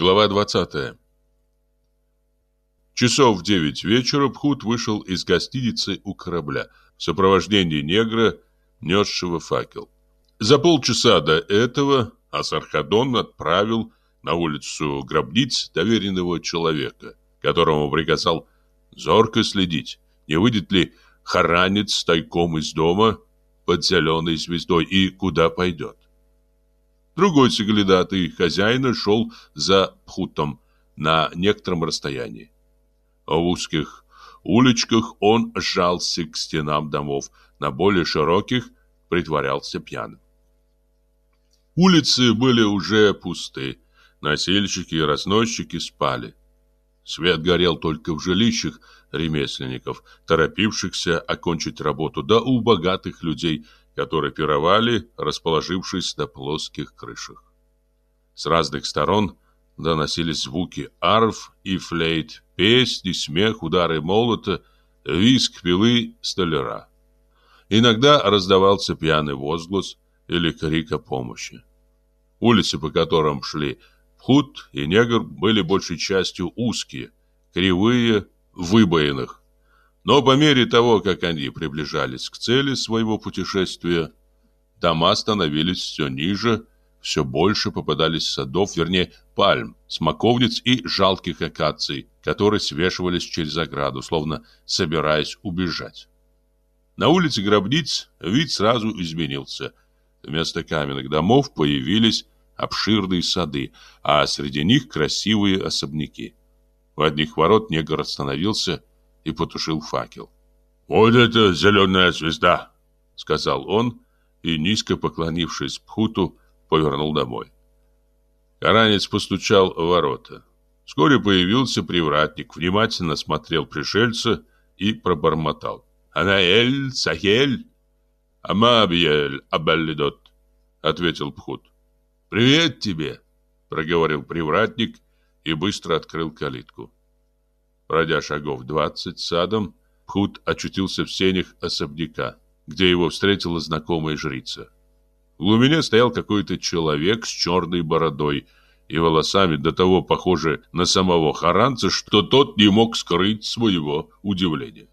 Глава 20 Часов в девять вечера Пхут вышел из гостиницы у корабля в сопровождении негра, несшего факел. За полчаса до этого Асархадон отправил на улицу гробниц доверенного человека, которому приказал зорко следить, не выйдет ли харанец тайком из дома под зеленой звездой и куда пойдет. Другой соглядатый хозяина шел за Пхутом на некотором расстоянии. В узких улочках он сжался к стенам домов, на более широких притворялся пьяным. Улицы были уже пусты, носильщики и разносчики спали. Свет горел только в жилищах ремесленников, торопившихся окончить работу, да у богатых людей, которые пировали, расположившись на плоских крышах. С разных сторон доносились звуки арф и флейт, песни, смех, удары молота, визг пилы столяра. Иногда раздавался пьяный возглас или крик о помощи. Улицы, по которым шли Пхут и Негр, были большей частью узкие, кривые, выбоинах. Но по мере того, как они приближались к цели своего путешествия, дома становились все ниже, все больше попадались садов, вернее, пальм, смоковниц и жалких акаций, которые свешивались через ограду, словно собираясь убежать. На улице гробниц вид сразу изменился. Вместо каменных домов появились обширные сады, а среди них красивые особняки. В одних ворот негр остановился и потушил факел. «Вот это зеленая звезда!» — сказал он, и, низко поклонившись Пхуту, повернул домой. Каранец постучал в ворота. Вскоре появился привратник, внимательно смотрел пришельца и пробормотал. «Анаэль, Сахель, Амабиэль, Абаллидот», — ответил Пхут. «Привет тебе», — проговорил привратник и быстро открыл калитку. Пройдя шагов двадцать садом, Пхут очутился в сенях особняка, где его встретила знакомая жрица. В глубине стоял какой-то человек с черной бородой и волосами до того похожий на самого Харанца, что тот не мог скрыть своего удивления.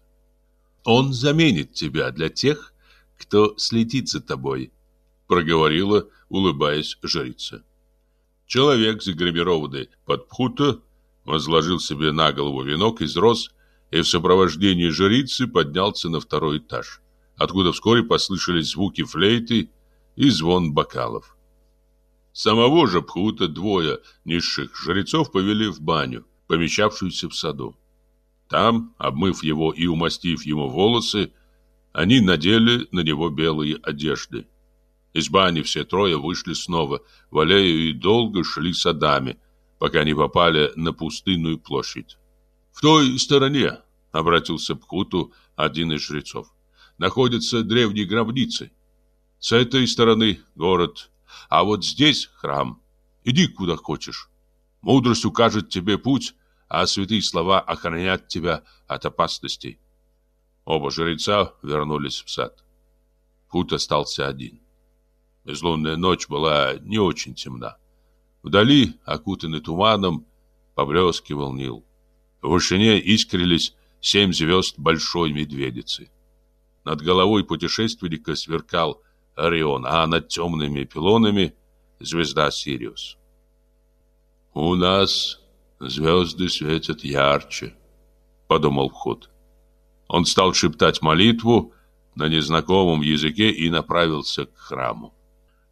«Он заменит тебя для тех, кто следит за тобой», — проговорила, улыбаясь жрица. Человек, загримированный под пхута, возложил себе на голову венок из роз и в сопровождении жрицы поднялся на второй этаж, откуда вскоре послышались звуки флейты и звон бокалов. Самого же Пхута двое низших жрецов повели в баню, помещавшуюся в саду. Там, обмыв его и умастив ему волосы, они надели на него белые одежды. Из бани все трое вышли снова в и долго шли садами, пока не попали на пустынную площадь. «В той стороне», — обратился к Пхуту один из жрецов, — «находятся древние гробницы. С этой стороны город, а вот здесь храм. Иди куда хочешь. Мудрость укажет тебе путь, а святые слова охранят тебя от опасностей». Оба жреца вернулись в сад. Пут остался один. Безлунная ночь была не очень темна. Вдали, окутанный туманом, поблескивал Нил. В вышине искрились семь звезд большой медведицы. Над головой путешественника сверкал Орион, а над темными пилонами звезда Сириус. «У нас звезды светят ярче», — подумал Худ. Он стал шептать молитву на незнакомом языке и направился к храму.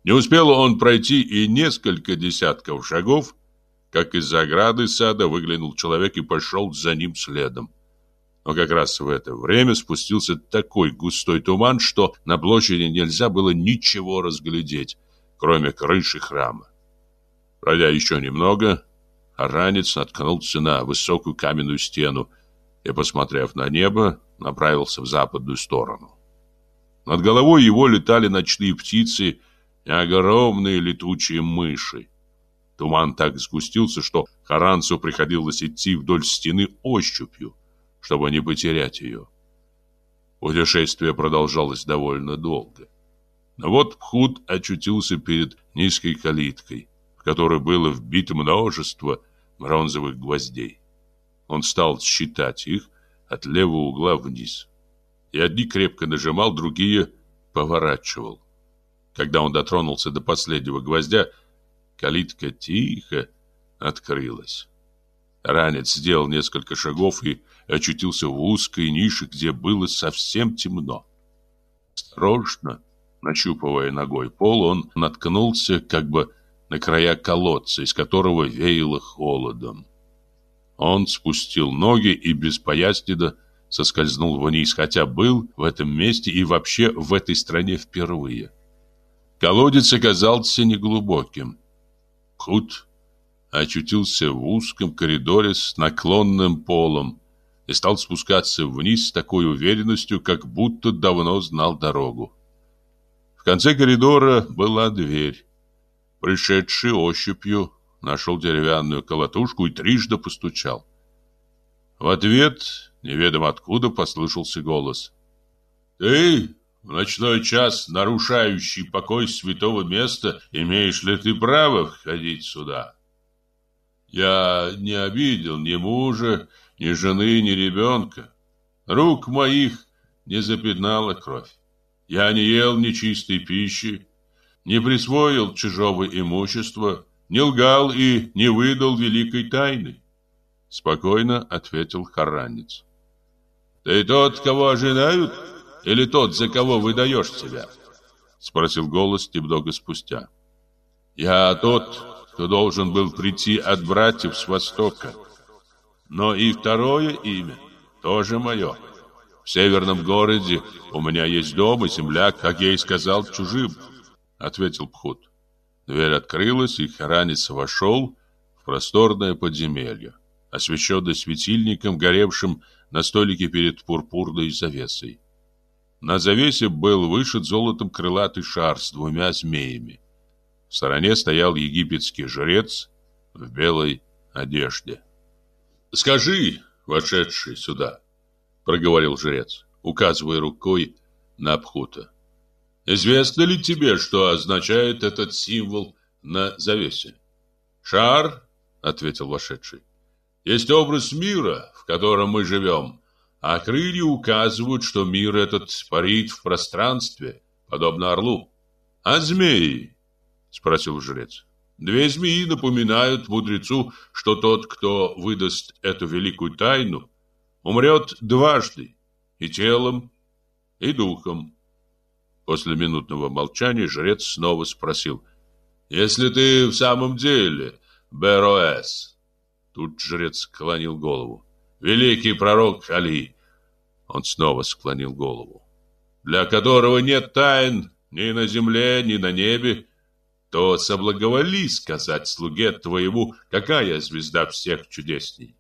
Не успел он пройти и несколько десятков шагов, как из-за ограды сада выглянул человек и пошел за ним следом. Но как раз в это время спустился такой густой туман, что на площади нельзя было ничего разглядеть, кроме крыши храма. Пройдя еще немного, ранец наткнулся на высокую каменную стену и, посмотрев на небо, направился в западную сторону. Над головой его летали ночные птицы и огромные летучие мыши. Туман так сгустился, что Харанцу приходилось идти вдоль стены ощупью, чтобы не потерять ее. Путешествие продолжалось довольно долго. Но вот Пхут очутился перед низкой калиткой, в который было вбито множество бронзовых гвоздей. Он стал считать их от левого угла вниз. И одни крепко нажимал, другие поворачивал. Когда он дотронулся до последнего гвоздя, калитка тихо открылась. Ранец сделал несколько шагов и очутился в узкой нише, где было совсем темно. Осторожно, нащупывая ногой пол, он наткнулся как бы на края колодца, из которого веяло холодом. Он спустил ноги и без пояснеда соскользнул вниз, хотя был в этом месте и вообще в этой стране впервые. Колодец оказался неглубоким. Худ очутился в узком коридоре с наклонным полом и стал спускаться вниз с такой уверенностью, как будто давно знал дорогу. В конце коридора была дверь. Пришедший ощупью нашел деревянную колотушку и трижды постучал. В ответ, неведомо откуда, послышался голос. «Ты, в ночной час, нарушающий покой святого места, имеешь ли ты право входить сюда?» «Я не обидел ни мужа, ни жены, ни ребенка. Рук моих не запятнала кровь. Я не ел нечистой пищи, не присвоил чужого имущества, не лгал и не выдал великой тайны. Спокойно ответил Харанец. Ты тот, кого ожидают, или тот, за кого выдаешь себя? Спросил голос немного спустя. Я тот, кто должен был прийти от братьев с востока. Но и второе имя тоже мое. В северном городе у меня есть дом и земля, как я и сказал, чужим, ответил Пхут. Дверь открылась, и Харанец вошел в просторное подземелье, освещенное светильником, горевшим на столике перед пурпурной завесой. На завесе был вышит золотом крылатый шар с двумя змеями. В стороне стоял египетский жрец в белой одежде. «Скажи, вошедший сюда», — проговорил жрец, указывая рукой на Пхута. Известно ли тебе, что означает этот символ на завесе? Шар, ответил вошедший. Есть образ мира, в котором мы живем, а крылья указывают, что мир этот парит в пространстве, подобно орлу. А змеи? спросил жрец. Две змеи напоминают мудрецу, что тот, кто выдаст эту великую тайну, умрет дважды, и телом, и духом. После минутного молчания жрец снова спросил. «Если ты в самом деле Бероэс?» Тут жрец склонил голову. «Великий пророк Али!» Он снова склонил голову. «Для которого нет тайн ни на земле, ни на небе, то соблаговоли сказать слуге твоему, какая звезда всех чудесней.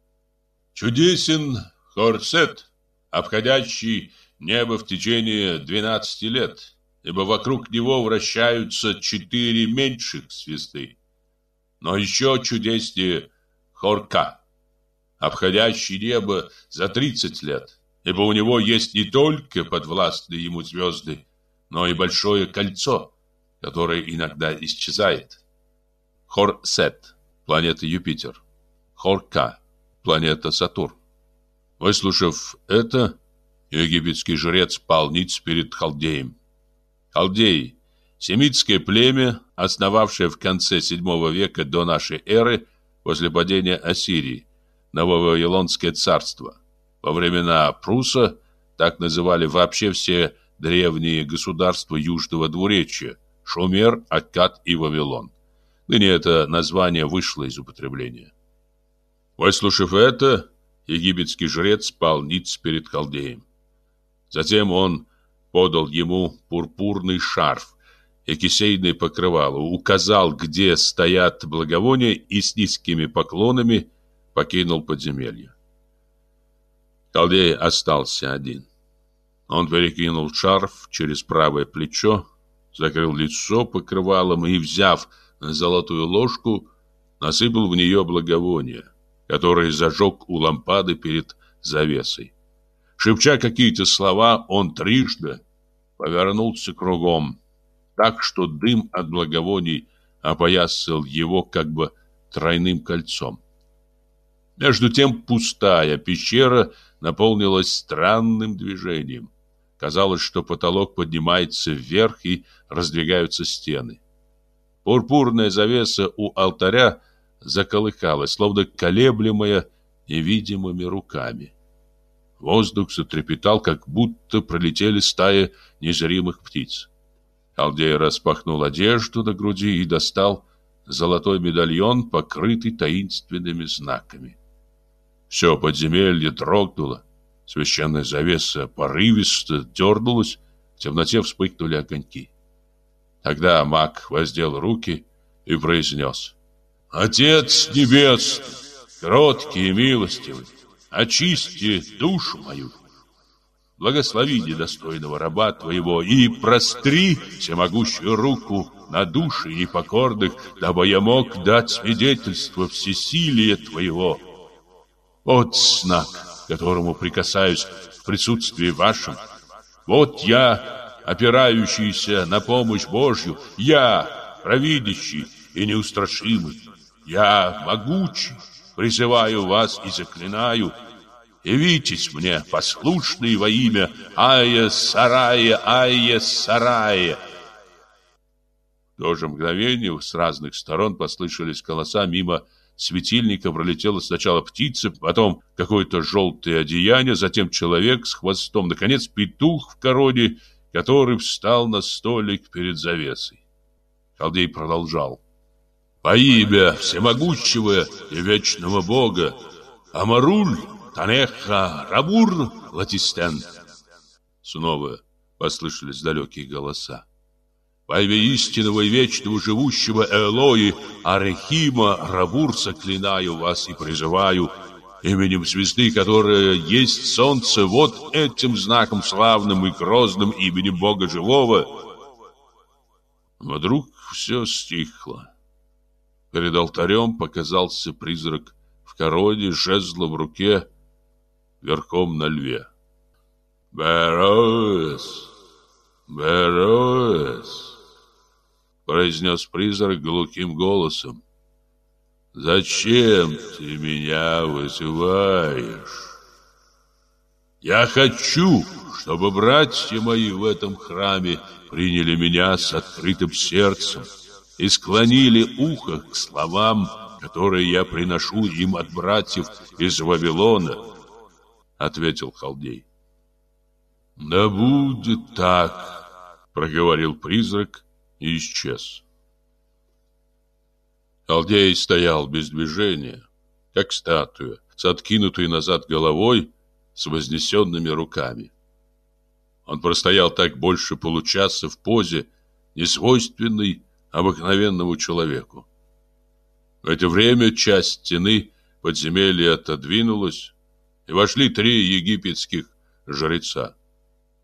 Чудесен Хорсет, обходящий небо в течение двенадцати лет, ибо вокруг него вращаются четыре меньших звезды. Но еще чудеснее Хорка, обходящий небо за тридцать лет, ибо у него есть не только подвластные ему звезды, но и большое кольцо, которое иногда исчезает. Хорсет, планета Юпитер. Хорка, планета Сатурн. Выслушав это, египетский жрец пал ниц перед Халдеем. Халдеи – семитское племя, основавшее в конце VII века до нашей эры после падения Ассирии, Нововавилонское царство. Во времена Пруса так называли вообще все древние государства Южного двуречья – Шумер, Аккад и Вавилон. Ныне это название вышло из употребления. Выслушав это, египетский жрец пал ниц перед Халдеем. Затем он подал ему пурпурный шарф и кисейное покрывало, указал, где стоят благовония и с низкими поклонами покинул подземелье. Халдей остался один. Он перекинул шарф через правое плечо, закрыл лицо покрывалом и, взяв золотую ложку, насыпал в нее благовония, которые зажег у лампады перед завесой. Шепча какие-то слова, он трижды повернулся кругом, так что дым от благовоний опоясал его как бы тройным кольцом. Между тем пустая пещера наполнилась странным движением. Казалось, что потолок поднимается вверх и раздвигаются стены. Пурпурная завеса у алтаря заколыхалась, словно колеблемая невидимыми руками. Воздух затрепетал, как будто пролетели стаи незримых птиц. Халдей распахнул одежду на груди и достал золотой медальон, покрытый таинственными знаками. Все подземелье дрогнуло, священная завеса порывисто дернулась, в темноте вспыхнули огоньки. Тогда маг воздел руки и произнес «Отец небесный, кроткий и милостивый, очисти душу мою. Благослови недостойного раба твоего и простри всемогущую руку на души непокорных, дабы я мог дать свидетельство всесилия твоего. Вот знак, которому прикасаюсь в присутствии вашем. Вот я, опирающийся на помощь Божью, я, провидящий и неустрашимый, я могучий, призываю вас и заклинаю, явитесь мне, послушные во имя Ая Сарая, Ая Сарая. В то же мгновение с разных сторон послышались голоса мимо светильника пролетела сначала птица, потом какое-то желтое одеяние, затем человек с хвостом, наконец петух в короне, который встал на столик перед завесой. Халдей продолжал. Во имя всемогущего и вечного Бога, Амаруль, Танеха, Рабур, Латистен. Снова послышались далекие голоса. Во имя истинного и вечного живущего Элои, Арехима, Рабур, клинаю вас и призываю именем звезды, которая есть солнце, вот этим знаком славным и грозным именем Бога живого. Вдруг все стихло. Перед алтарем показался призрак в короне, жезлом в руке, верхом на льве. «Бероэс! Бероэс!» Произнес призрак глухим голосом. «Зачем ты меня вызываешь?» «Я хочу, чтобы братья мои в этом храме приняли меня с открытым сердцем» и склонили ухо к словам, которые я приношу им от братьев из Вавилона, ответил халдей. Да будет так, проговорил призрак и исчез. Халдей стоял без движения, как статуя, с откинутой назад головой, с вознесенными руками. Он простоял так больше получаса в позе, несвойственной обыкновенному человеку. В это время часть стены подземелья отодвинулась, и вошли три египетских жреца.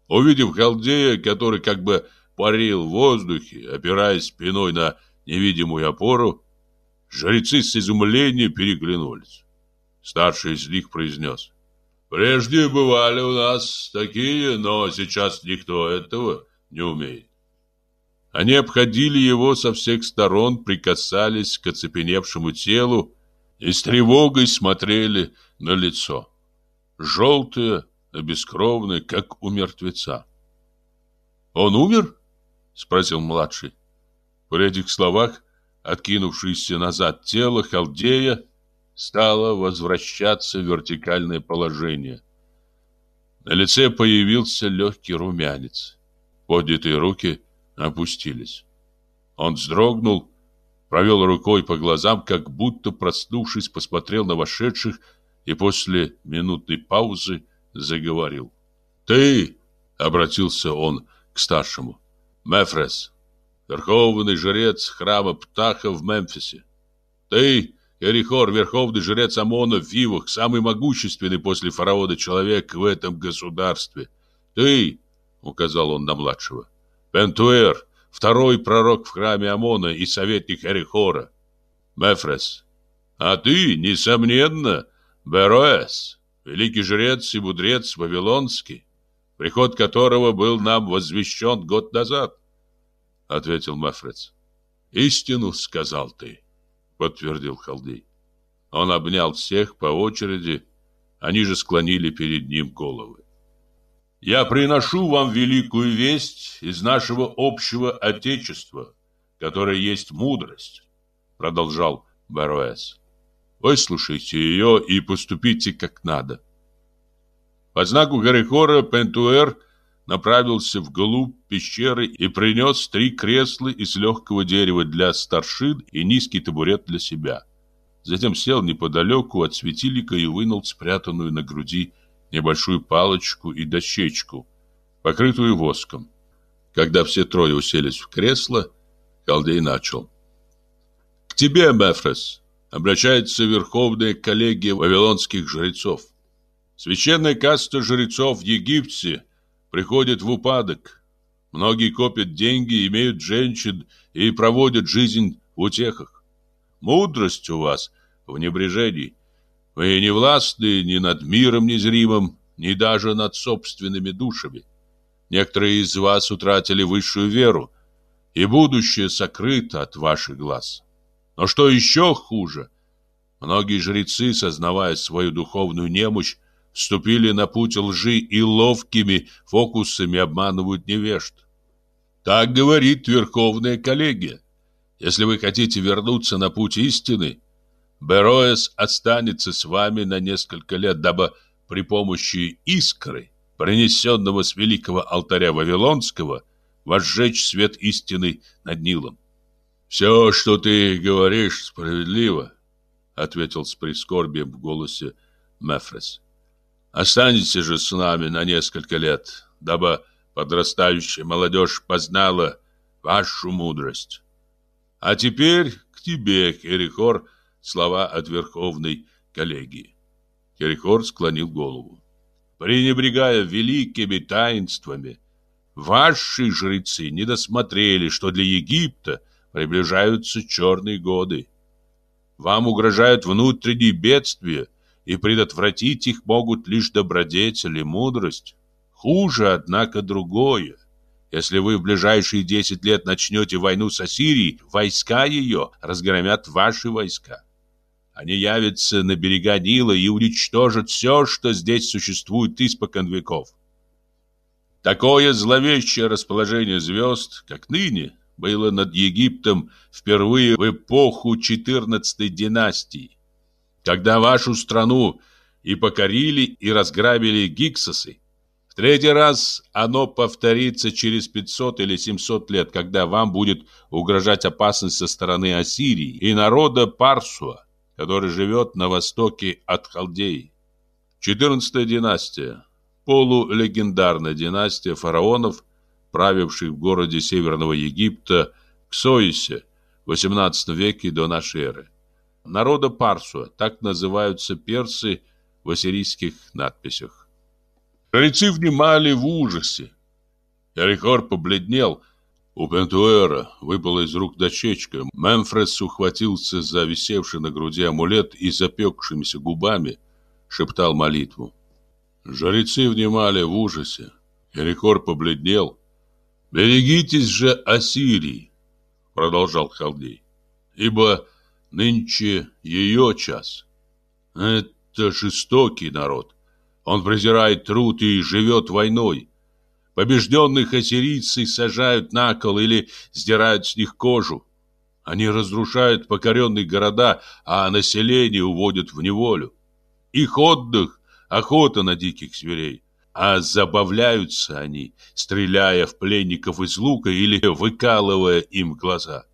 Увидев халдея, который как бы парил в воздухе, опираясь спиной на невидимую опору, жрецы с изумлением переглянулись. Старший из них произнес. «Прежде бывали у нас такие, но сейчас никто этого не умеет. Они обходили его со всех сторон, прикасались к оцепеневшему телу и с тревогой смотрели на лицо. Желтое, бескровное, как у мертвеца. «Он умер?» — спросил младший. При этих словах откинувшееся назад тело халдея стало возвращаться в вертикальное положение. На лице появился легкий румянец. Поднятые руки — опустились. Он вздрогнул, провел рукой по глазам, как будто, проснувшись, посмотрел на вошедших и после минутной паузы заговорил. «Ты!» — обратился он к старшему. «Мефрес, верховный жрец храма Птаха в Мемфисе. Ты, Эрихор, верховный жрец Амона в Вивах, самый могущественный после фараона человек в этом государстве. Ты!» — указал он на младшего. Пентуэр, второй пророк в храме Амона и советник Эрихора. Мефрес. А ты, несомненно, Бероэс, великий жрец и мудрец Вавилонский, приход которого был нам возвещен год назад, ответил Мефрес. Истину сказал ты, подтвердил Халдей. Он обнял всех по очереди, они же склонили перед ним головы. Я приношу вам великую весть из нашего общего отечества, которое есть мудрость, продолжал Баруэс. Выслушайте ее и поступите как надо. По знаку Гарихора Пентуэр направился вглубь пещеры и принес три кресла из легкого дерева для старшин и низкий табурет для себя. Затем сел неподалеку от светильника и вынул спрятанную на груди небольшую палочку и дощечку, покрытую воском. Когда все трое уселись в кресло, Халдей начал. «К тебе, Мефрес, обращается Верховная коллегия вавилонских жрецов. Священная каста жрецов в Египте приходит в упадок. Многие копят деньги, имеют женщин и проводят жизнь в утехах. Мудрость у вас в небрежении. Вы не властны ни над миром незримым, ни даже над собственными душами. Некоторые из вас утратили высшую веру, и будущее сокрыто от ваших глаз. Но что еще хуже, многие жрецы, сознавая свою духовную немощь, вступили на путь лжи и ловкими фокусами обманывают невежд. Так говорит Верховная коллегия. Если вы хотите вернуться на путь истины, Бероэс останется с вами на несколько лет, дабы при помощи искры, принесенного с великого алтаря Вавилонского, возжечь свет истины над Нилом. «Все, что ты говоришь, справедливо», — ответил с прискорбием в голосе Мефрес. «Останьтесь же с нами на несколько лет, дабы подрастающая молодежь познала вашу мудрость. А теперь к тебе, Керихор, — слова от Верховной коллегии. Кирихор склонил голову. Пренебрегая великими таинствами, ваши жрецы не досмотрели, что для Египта приближаются черные годы. Вам угрожают внутренние бедствия, и предотвратить их могут лишь добродетель и мудрость. Хуже, однако, другое. Если вы в ближайшие десять лет начнете войну с Ассирией, войска ее разгромят ваши войска. Они явятся на берега Нила и уничтожат все, что здесь существует испокон веков. Такое зловещее расположение звезд, как ныне, было над Египтом впервые в эпоху 14 династии, когда вашу страну и покорили, и разграбили гиксосы. В третий раз оно повторится через 500 или 700 лет, когда вам будет угрожать опасность со стороны Ассирии и народа Парсуа который живет на востоке от Халдеи. 14 династия. Полулегендарная династия фараонов, правивших в городе Северного Египта Ксоисе в 18 веке до нашей эры. Народа Парсуа, так называются персы в ассирийских надписях. Жрецы внимали в ужасе. Эрихор побледнел, у Пентуэра выпала из рук дощечка. Мемфрес ухватился за висевший на груди амулет и запекшимися губами шептал молитву. Жрецы внимали в ужасе. Ерикор побледнел. «Берегитесь же Ассирии!» Продолжал Халдей. «Ибо нынче ее час. Это жестокий народ. Он презирает труд и живет войной. Побежденных ассирийцы сажают на кол или сдирают с них кожу. Они разрушают покоренные города, а население уводят в неволю. Их отдых – охота на диких зверей. А забавляются они, стреляя в пленников из лука или выкалывая им глаза.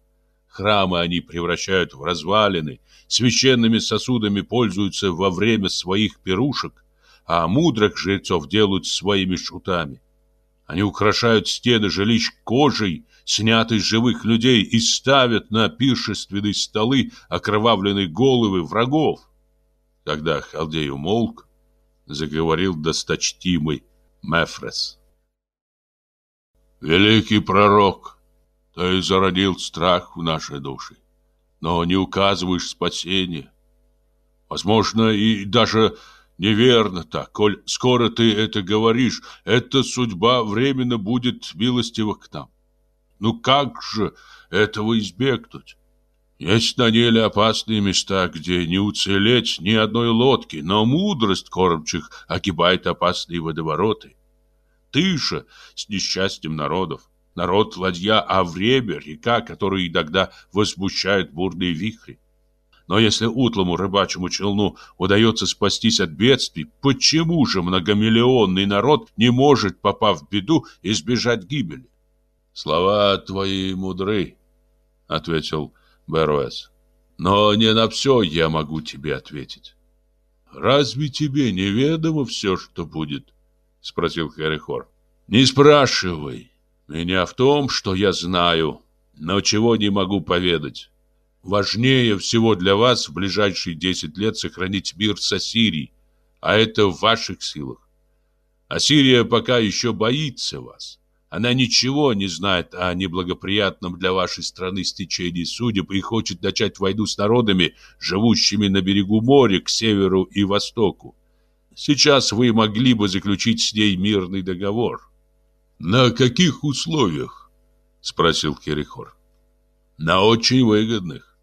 Храмы они превращают в развалины, священными сосудами пользуются во время своих пирушек, а мудрых жрецов делают своими шутами. Они украшают стены жилищ кожей, снятой с живых людей, и ставят на пиршественные столы окровавленные головы врагов. Когда Халдей умолк, заговорил досточтимый Мефрес. «Великий пророк, ты зародил страх в нашей душе, но не указываешь спасение. Возможно, и даже Неверно так, коль скоро ты это говоришь, эта судьба временно будет милостива к нам. Ну как же этого избегнуть? Есть на Ниле опасные места, где не уцелеть ни одной лодки, но мудрость кормчих огибает опасные водовороты. Ты же с несчастьем народов, народ ладья, а время река, которые иногда возмущают бурные вихри. Но если утлому рыбачьему челну удается спастись от бедствий, почему же многомиллионный народ не может, попав в беду, избежать гибели? Слова твои мудры, ответил Беруэс. Но не на все я могу тебе ответить. Разве тебе неведомо все, что будет? Спросил Херихор. Не спрашивай меня в том, что я знаю, но чего не могу поведать. Важнее всего для вас в ближайшие десять лет сохранить мир с Ассирией, а это в ваших силах. Ассирия пока еще боится вас. Она ничего не знает о неблагоприятном для вашей страны стечении судеб и хочет начать войну с народами, живущими на берегу моря к северу и востоку. Сейчас вы могли бы заключить с ней мирный договор. На каких условиях? спросил Керихор. На очень выгодных.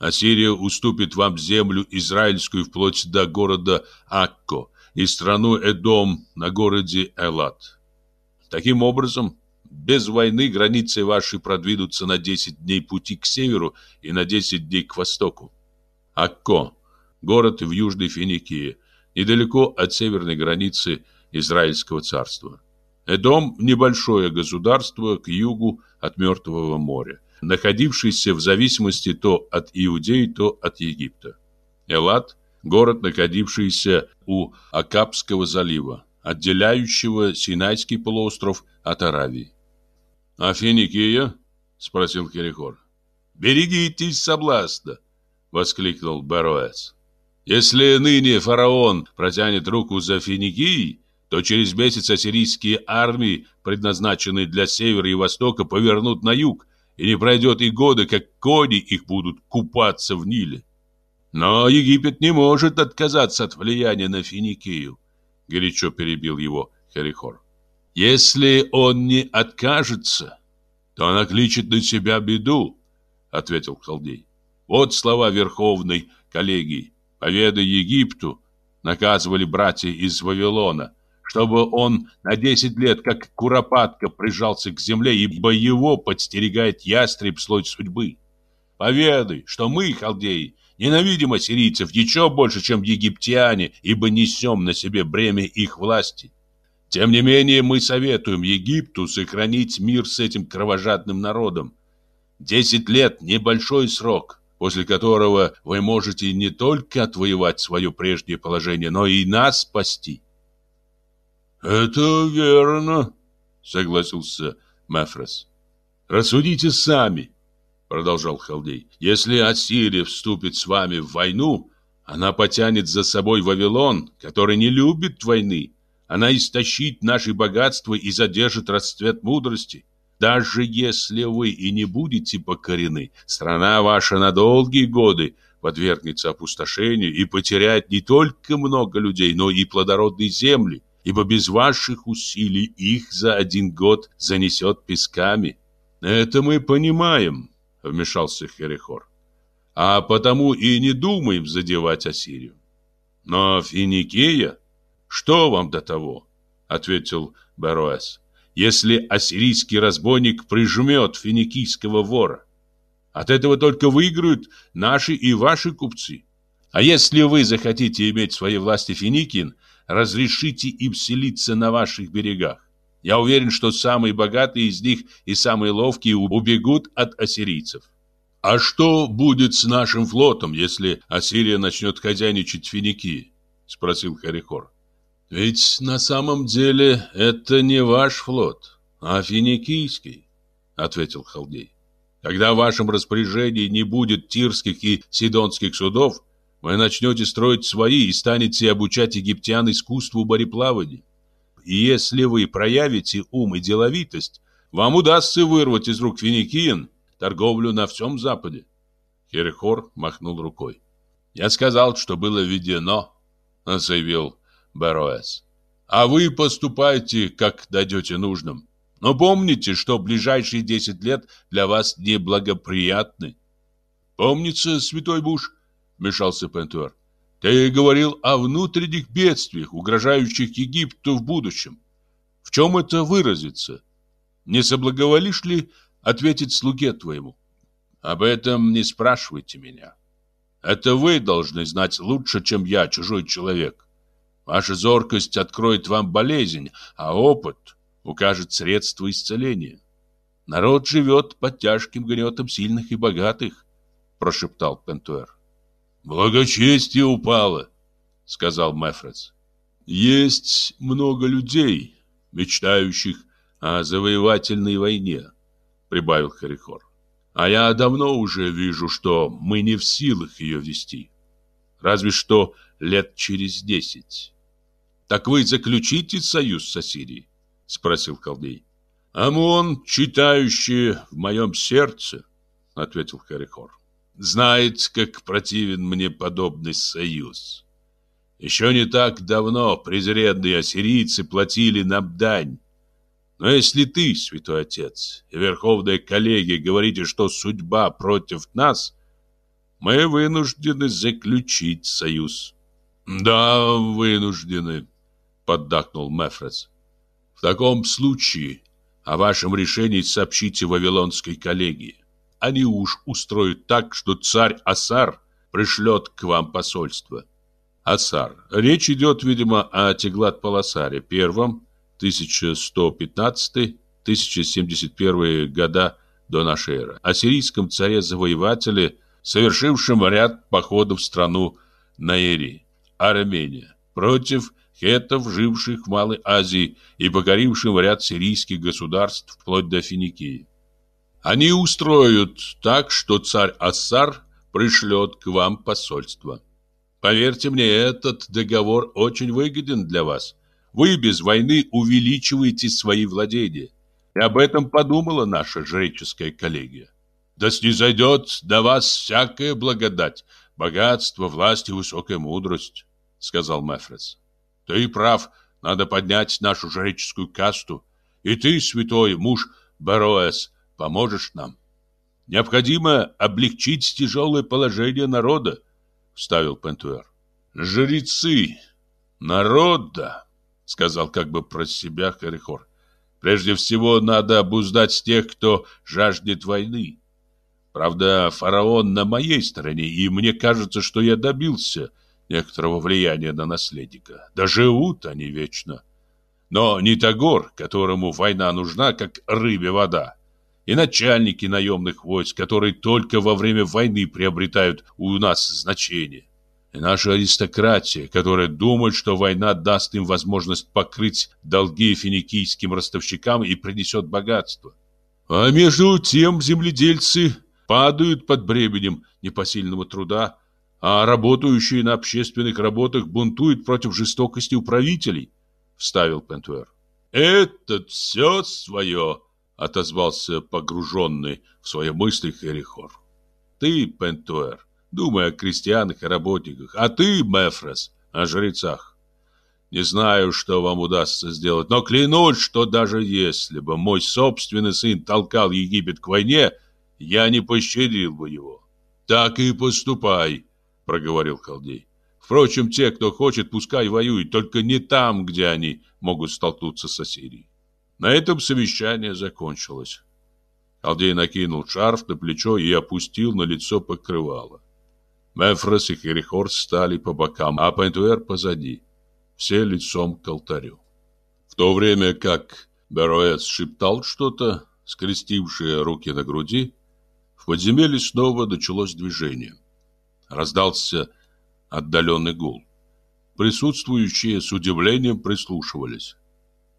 Ассирия уступит вам землю израильскую вплоть до города Акко и страну Эдом на городе Элат. Таким образом, без войны границы ваши продвинутся на 10 дней пути к северу и на 10 дней к востоку. Акко – город в Южной Финикии, недалеко от северной границы Израильского царства. Эдом – небольшое государство к югу от Мертвого моря, находившееся в зависимости то от Иудеи, то от Египта. Элат – город, находившийся у Акапского залива, отделяющего Синайский полуостров от Аравии. «А Финикия?» — спросил Кирихор. «Берегитесь соблазна!» — воскликнул Бароэс. «Если ныне фараон протянет руку за Финикией, то через месяц ассирийские армии, предназначенные для севера и востока, повернут на юг, и не пройдет и года, как кони их будут купаться в Ниле. Но Египет не может отказаться от влияния на Финикию горячо перебил его Херихор. Если он не откажется, то накличет на себя беду, ответил Халдей. Вот слова верховной коллегии. Поведай Египту, наказывали братья из Вавилона, чтобы он на десять лет, как куропатка, прижался к земле, ибо его подстерегает ястреб слой судьбы. Поведай, что мы, халдеи, Ненавидим ассирийцев еще больше, чем египтяне, ибо несем на себе бремя их власти. Тем не менее, мы советуем Египту сохранить мир с этим кровожадным народом. Десять лет – небольшой срок, после которого вы можете не только отвоевать свое прежнее положение, но и нас спасти. «Это верно», — согласился Мефрес. «Рассудите сами продолжал Халдей. Если Ассирия вступит с вами в войну, она потянет за собой Вавилон, который не любит войны. Она истощит наши богатства и задержит расцвет мудрости. Даже если вы и не будете покорены, страна ваша на долгие годы подвергнется опустошению и потеряет не только много людей, но и плодородные земли, ибо без ваших усилий их за один год занесет песками. Это мы понимаем, вмешался Херихор. А потому и не думаем задевать Ассирию. Но Финикия, что вам до того? ответил Бероэс. Если ассирийский разбойник прижмет финикийского вора, от этого только выиграют наши и ваши купцы. А если вы захотите иметь в своей власти финикин, разрешите им селиться на ваших берегах. Я уверен, что самые богатые из них и самые ловкие убегут от ассирийцев. А что будет с нашим флотом, если Ассирия начнет хозяйничать Финикии? Спросил Харихор. Ведь на самом деле это не ваш флот, а финикийский, ответил Халдей. Когда в вашем распоряжении не будет тирских и сидонских судов, вы начнете строить свои и станете обучать египтян искусству мореплавания. И если вы проявите ум и деловитость, вам удастся вырвать из рук финикиян торговлю на всем Западе. Херхор махнул рукой. Я сказал, что было введено, заявил Бероэс. А вы поступайте, как дойдете нужным. Но помните, что ближайшие десять лет для вас неблагоприятны. Помнится, святой муж, вмешался Пентуэр, ты говорил о внутренних бедствиях, угрожающих Египту в будущем. В чем это выразится? Не соблаговолишь ли ответить слуге твоему? Об этом не спрашивайте меня. Это вы должны знать лучше, чем я, чужой человек. Ваша зоркость откроет вам болезнь, а опыт укажет средства исцеления. Народ живет под тяжким гнетом сильных и богатых, прошептал Пентуэр. Благочестие упало, сказал Мефрес. Есть много людей, мечтающих о завоевательной войне, прибавил Харихор. А я давно уже вижу, что мы не в силах ее вести. Разве что лет через десять. Так вы заключите союз с Ассирией? Спросил колдей. Амон, читающий в моем сердце, ответил Харихор, знает, как противен мне подобный союз. Еще не так давно презренные ассирийцы платили нам дань, но если ты, святой отец, и верховная коллегия говорите, что судьба против нас, мы вынуждены заключить союз. Да, вынуждены, поддакнул Мефрес. В таком случае о вашем решении сообщите Вавилонской коллегии. Они уж устроят так, что царь Асар пришлет к вам посольство. Асар. Речь идет, видимо, о Теглат-Паласаре, первом, 1115-1071 года до нашей эры, ассирийском царе-завоевателе, совершившем ряд походов в страну Наири, Армения, против хетов, живших в Малой Азии и покорившим ряд сирийских государств вплоть до Финикии. Они устроят так, что царь Ассар пришлет к вам посольство. Поверьте мне, этот договор очень выгоден для вас. Вы без войны увеличиваете свои владения. И об этом подумала наша жреческая коллегия. Да снизойдет до вас всякая благодать, богатство, власть и высокая мудрость, сказал Мефрес. Ты прав, надо поднять нашу жреческую касту. И ты, святой муж Бароэс, поможешь нам. Необходимо облегчить тяжелое положение народа, вставил Пентуэр. Жрецы народа сказал как бы про себя Харихор. Прежде всего надо обуздать тех, кто жаждет войны. Правда, фараон на моей стороне, и мне кажется, что я добился некоторого влияния на наследника. Да живут они вечно. Но не Тагор, которому война нужна, как рыбе вода, и начальники наемных войск, которые только во время войны приобретают у нас значение и наша аристократия, которая думает, что война даст им возможность покрыть долги финикийским ростовщикам и принесет богатство. А между тем земледельцы падают под бременем непосильного труда, а работающие на общественных работах бунтуют против жестокости управителей, вставил Пентуэр. «Этот все свое», — отозвался погруженный в свои мысли Херихор. «Ты, Пентуэр, Думай о крестьянах и работниках, а ты, Мефрос, о жрецах. Не знаю, что вам удастся сделать, но клянусь, что даже если бы мой собственный сын толкал Египет к войне, я не пощадил бы его. Так и поступай, проговорил Халдей. Впрочем, те, кто хочет, пускай воюют, только не там, где они могут столкнуться с Ассирией. На этом совещание закончилось. Халдей накинул шарф на плечо и опустил на лицо покрывало. Мефрос и Херихор стали по бокам, а Пентуэр позади, все лицом к алтарю. В то время как Бероэц шептал что-то, скрестившие руки на груди, в подземелье снова началось движение. Раздался отдаленный гул. Присутствующие с удивлением прислушивались.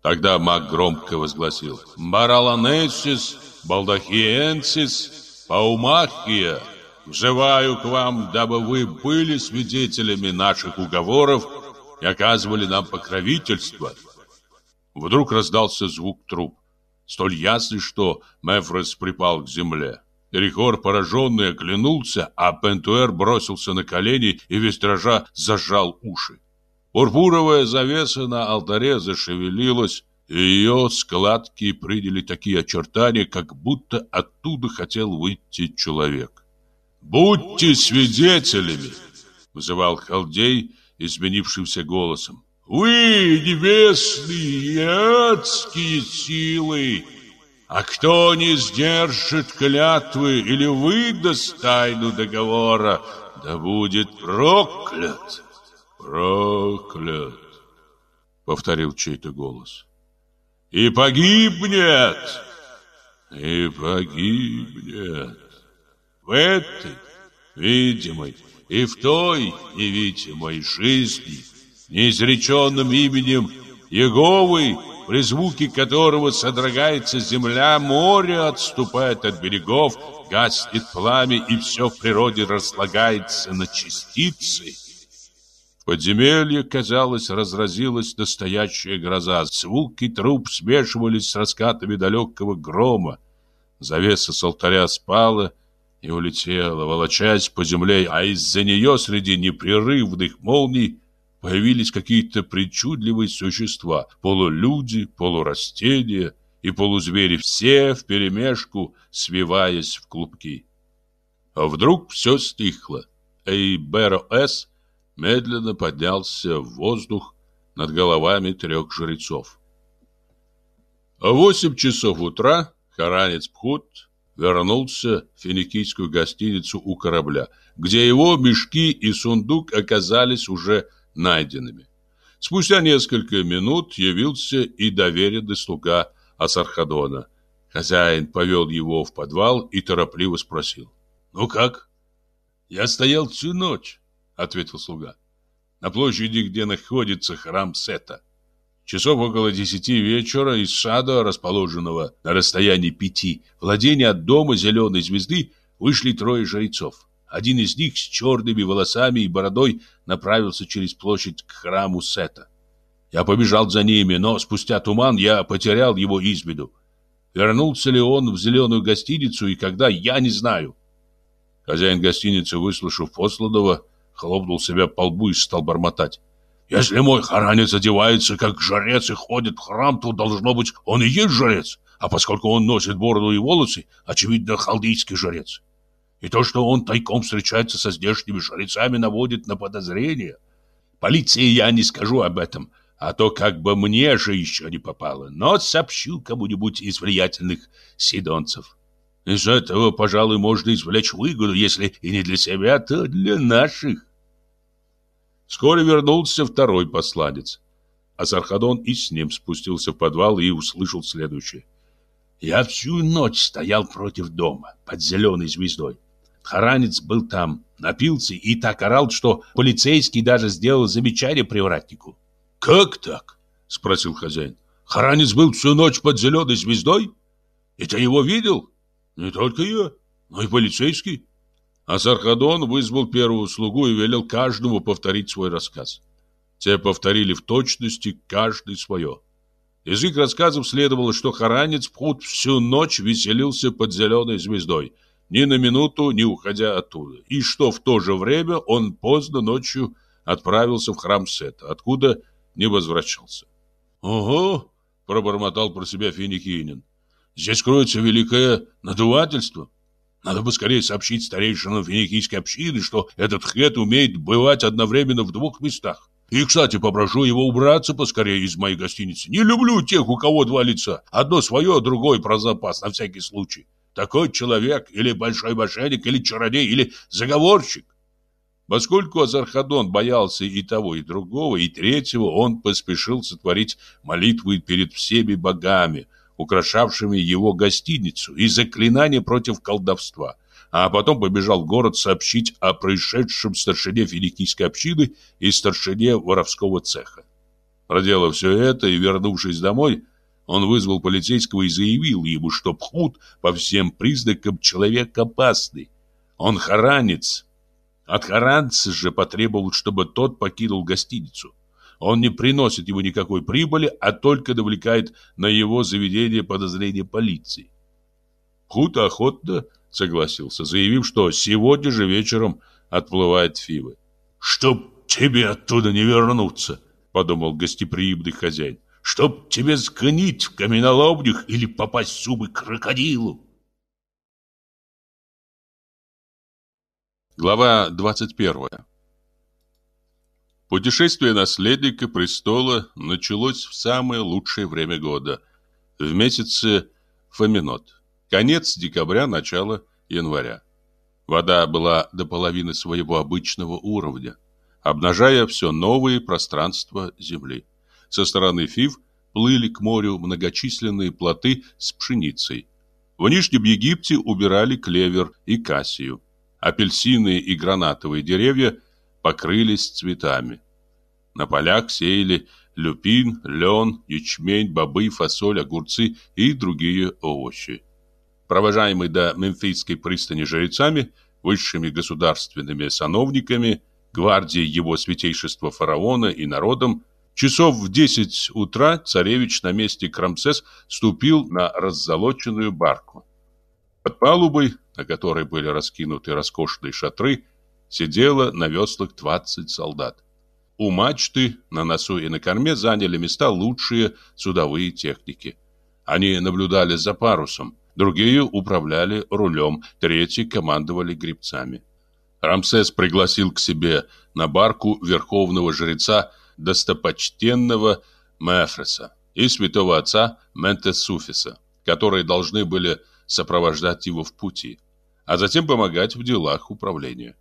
Тогда маг громко возгласил «Бараланесис, балдахиенсис, паумахия!» Взываю к вам, дабы вы были свидетелями наших уговоров и оказывали нам покровительство. Вдруг раздался звук труб, столь ясный, что Мефрес припал к земле. Эрихор, пораженный, оглянулся, а Пентуэр бросился на колени и весь дрожа зажал уши. Пурпуровая завеса на алтаре зашевелилась, и ее складки приняли такие очертания, как будто оттуда хотел выйти человек. «Будьте свидетелями!» — вызывал Халдей изменившимся голосом. «Вы, небесные адские силы! А кто не сдержит клятвы или выдаст тайну договора, да будет проклят!» «Проклят!» — повторил чей-то голос. «И погибнет!» «И погибнет!» В этой видимой и в той невидимой жизни, неизреченным именем Еговы, при звуке которого содрогается земля, море отступает от берегов, гаснет пламя, и все в природе разлагается на частицы. Подземелье, казалось, разразилась настоящая гроза. Звуки труп смешивались с раскатами далекого грома. Завеса с алтаря спала, и улетела, волочась по земле, а из-за нее среди непрерывных молний появились какие-то причудливые существа, полулюди, полурастения и полузвери, все вперемешку свиваясь в клубки. А вдруг все стихло, и Беро-С медленно поднялся в воздух над головами трех жрецов. А восемь часов утра Харанец Пхут вернулся в финикийскую гостиницу у корабля, где его мешки и сундук оказались уже найденными. Спустя несколько минут явился и доверенный слуга Асархадона. Хозяин повел его в подвал и торопливо спросил. «Ну как?» «Я стоял всю ночь», — ответил слуга. «На площади, где находится храм Сета. Часов около десяти вечера из сада, расположенного на расстоянии пяти, владения от дома зеленой звезды, вышли трое жрецов. Один из них с черными волосами и бородой направился через площадь к храму Сета. Я побежал за ними, но спустя туман я потерял его из виду. Вернулся ли он в зеленую гостиницу и когда, я не знаю. Хозяин гостиницы, выслушав посланного, хлопнул себя по лбу и стал бормотать. Если мой харанец одевается как жрец и ходит в храм, то, должно быть, он и есть жрец. А поскольку он носит бороду и волосы, очевидно, халдейский жрец. И то, что он тайком встречается со здешними жрецами, наводит на подозрение. Полиции я не скажу об этом, а то как бы мне же еще не попало. Но сообщу кому-нибудь из влиятельных сидонцев. Из этого, пожалуй, можно извлечь выгоду, если и не для себя, то для наших. Вскоре вернулся второй посланец. А Сархадон и с ним спустился в подвал и услышал следующее. «Я всю ночь стоял против дома, под зеленой звездой. Харанец был там, напился и так орал, что полицейский даже сделал замечание привратнику. «Как так?» — спросил хозяин. «Харанец был всю ночь под зеленой звездой? И ты его видел?» «Не только я, но и полицейский». А Сархадон вызвал первого слугу и велел каждому повторить свой рассказ. Те повторили в точности каждый свое. Из их рассказов следовало, что Харанец Пхут всю ночь веселился под зеленой звездой, ни на минуту не уходя оттуда, и что в то же время он поздно ночью отправился в храм Сета, откуда не возвращался. «Ого!» — пробормотал про себя Финикинин. «Здесь кроется великое надувательство». Надо бы скорее сообщить старейшинам финикийской общины, что этот хет умеет бывать одновременно в двух местах. И, кстати, попрошу его убраться поскорее из моей гостиницы. Не люблю тех, у кого два лица. Одно свое, другое про запас, на всякий случай. Такой человек или большой мошенник, или чародей, или заговорщик. Поскольку Азархадон боялся и того, и другого, и третьего, он поспешил сотворить молитвы перед всеми богами – украшавшими его гостиницу, и заклинание против колдовства, а потом побежал в город сообщить о происшедшем старшине финикийской общины и старшине воровского цеха. Проделав все это и вернувшись домой, он вызвал полицейского и заявил ему, что Пхут по всем признакам человек опасный. Он харанец. От харанца же потребовал, чтобы тот покинул гостиницу. Он не приносит ему никакой прибыли, а только навлекает на его заведение подозрения полиции. Худ охотно согласился, заявив, что сегодня же вечером отплывает Фивы. «Чтоб тебе оттуда не вернуться!» — подумал гостеприимный хозяин. чтоб тебе сгнить в каменоломнях или попасть в зубы крокодилу. Глава 21 Путешествие наследника престола началось в самое лучшее время года, в месяце Фоминот, конец декабря, начало января. Вода была до половины своего обычного уровня, обнажая все новые пространства земли. Со стороны Фив плыли к морю многочисленные плоты с пшеницей. В Нижнем Египте убирали клевер и кассию. Апельсины и гранатовые деревья покрылись цветами. На полях сеяли люпин, лен, ячмень, бобы, фасоль, огурцы и другие овощи. Провожаемый до Мемфисской пристани жрецами, высшими государственными сановниками, гвардией его святейшества фараона и народом, часов в десять утра царевич на месте Крамсес ступил на раззолоченную барку. Под палубой, на которой были раскинуты роскошные шатры, сидело на веслах двадцать солдат. У мачты, на носу и на корме заняли места лучшие судовые техники. Они наблюдали за парусом, другие управляли рулем, третьи командовали гребцами. Рамсес пригласил к себе на барку верховного жреца достопочтенного Мефреса и святого отца Ментесуфиса, которые должны были сопровождать его в пути, а затем помогать в делах управления.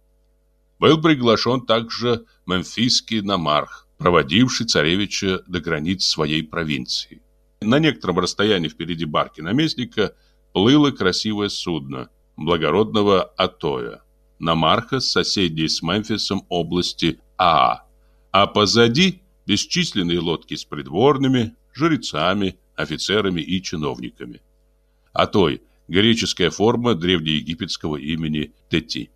Был приглашен также мемфисский намарх, проводивший царевича до границ своей провинции. На некотором расстоянии впереди барки наместника плыло красивое судно благородного Атоя, намарха с соседней с Мемфисом области Аа, а позади бесчисленные лодки с придворными, жрецами, офицерами и чиновниками. Атой – греческая форма древнеегипетского имени Тети.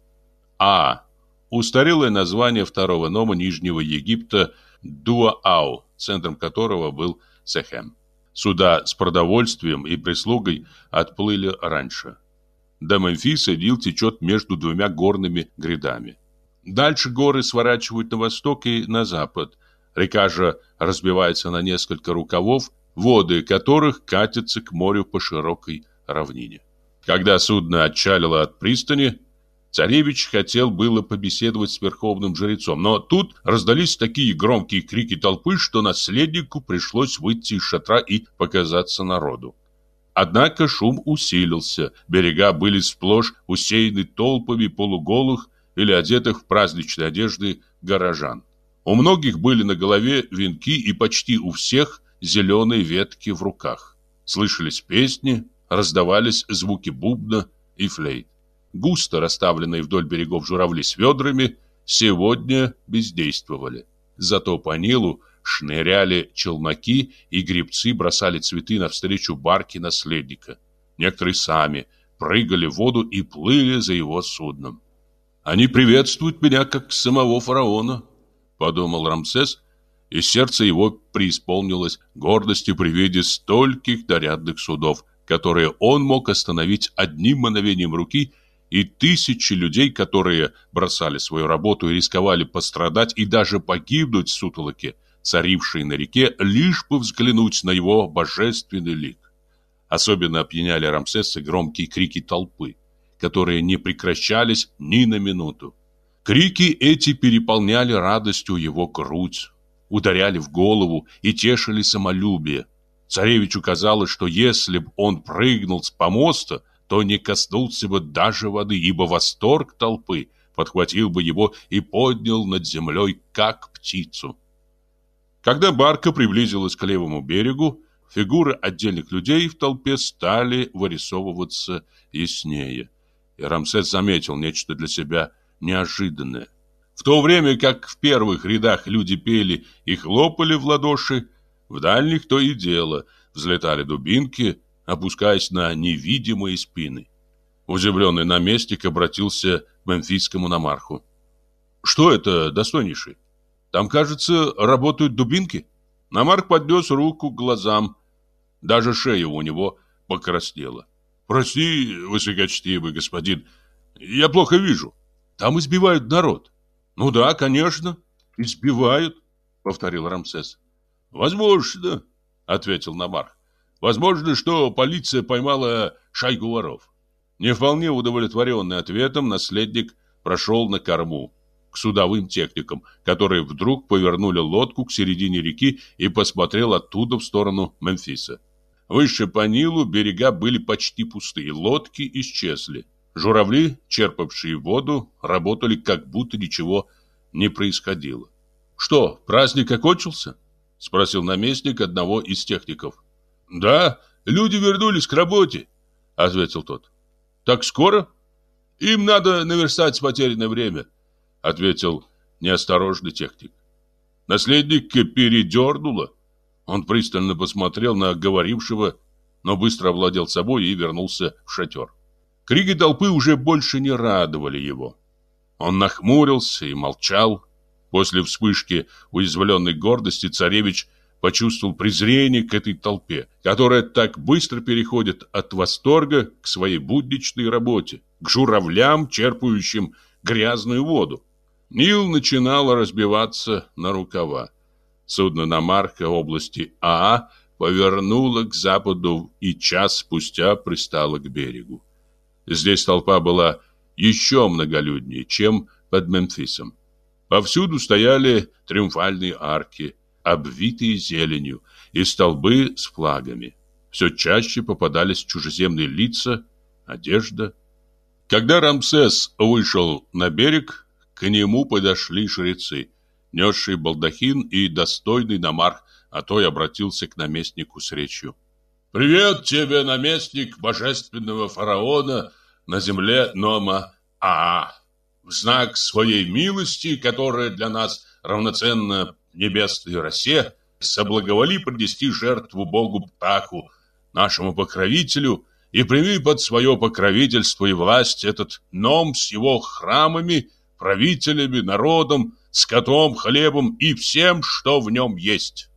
Аа устарелое название второго нома Нижнего Египта Дуаау, центром которого был Сехем. Суда с продовольствием и прислугой отплыли раньше. До Мемфиса Нил течет между двумя горными грядами. Дальше горы сворачивают на восток и на запад. Река же разбивается на несколько рукавов, воды которых катятся к морю по широкой равнине. Когда судно отчалило от пристани, Царевич хотел было побеседовать с верховным жрецом, но тут раздались такие громкие крики толпы, что наследнику пришлось выйти из шатра и показаться народу. Однако шум усилился, берега были сплошь усеяны толпами полуголых или одетых в праздничные одежды горожан. У многих были на голове венки и почти у всех зеленые ветки в руках. Слышались песни, раздавались звуки бубна и флейт густо расставленные вдоль берегов журавли с ведрами, сегодня бездействовали. Зато по Нилу шныряли челноки, и гребцы бросали цветы навстречу барке наследника. Некоторые сами прыгали в воду и плыли за его судном. «Они приветствуют меня, как самого фараона», — подумал Рамсес, и сердце его преисполнилось гордостью при виде стольких нарядных судов, которые он мог остановить одним мановением руки и тысячи людей, которые бросали свою работу и рисковали пострадать и даже погибнуть в сутолоке, царившей на реке, лишь бы взглянуть на его божественный лик. Особенно опьяняли Рамсеса громкие крики толпы, которые не прекращались ни на минуту. Крики эти переполняли радостью его грудь, ударяли в голову и тешили самолюбие. Царевичу казалось, что если б он прыгнул с помоста, то не коснулся бы даже воды, ибо восторг толпы подхватил бы его и поднял над землей, как птицу. Когда барка приблизилась к левому берегу, фигуры отдельных людей в толпе стали вырисовываться яснее. И Рамсес заметил нечто для себя неожиданное. В то время как в первых рядах люди пели и хлопали в ладоши, в дальних то и дело взлетали дубинки, опускаясь на невидимые спины. Удивленный наместник обратился к мемфисскому намарху. «Что это, достойнейший? Там, кажется, работают дубинки?» Намарх поднес руку к глазам. Даже шея у него покраснела. «Прости, высокочтимый господин, я плохо вижу. Там избивают народ». «Ну да, конечно, избивают», — повторил Рамсес. «Возможно», ответил Намарх. Возможно, что полиция поймала шайку воров. Не вполне удовлетворенный ответом, наследник прошел на корму к судовым техникам, которые вдруг повернули лодку к середине реки и посмотрел оттуда в сторону Мемфиса. Выше по Нилу берега были почти пустые, лодки исчезли. Журавли, черпавшие воду, работали, как будто ничего не происходило. «Что, праздник окончился?» — спросил наместник одного из техников. «Да, люди вернулись к работе», — ответил тот. «Так скоро?» «Им надо наверстать потерянное время», — ответил неосторожный техник. Наследник передернуло. Он пристально посмотрел на говорившего, но быстро овладел собой и вернулся в шатер. Крики толпы уже больше не радовали его. Он нахмурился и молчал. После вспышки уязвленной гордости царевич почувствовал презрение к этой толпе, которая так быстро переходит от восторга к своей будничной работе, к журавлям, черпающим грязную воду. Нил начинал разбиваться на рукава. Судно на Марка области Аа повернуло к западу и час спустя пристало к берегу. Здесь толпа была еще многолюднее, чем под Мемфисом. Повсюду стояли триумфальные арки, обвитые зеленью, и столбы с флагами. Все чаще попадались чужеземные лица, одежда. Когда Рамсес вышел на берег, к нему подошли жрецы, несший балдахин и достойный намарх, а то и обратился к наместнику с речью. «Привет тебе, наместник божественного фараона на земле Нома Аа! В знак своей милости, которая для нас равноценна небесной росе, соблаговоли принести жертву Богу Птаху, нашему покровителю, и прими под свое покровительство и власть этот Ном с его храмами, правителями, народом, скотом, хлебом и всем, что в нем есть.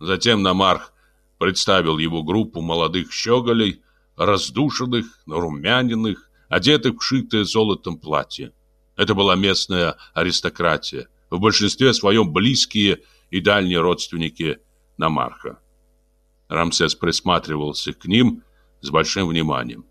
Затем Намарх представил его группу молодых щеголей, раздушенных, нарумяненных, одетых в шитое золотом платье. Это была местная аристократия, в большинстве своем близкие и дальние родственники Намарха. Рамсес присматривался к ним с большим вниманием.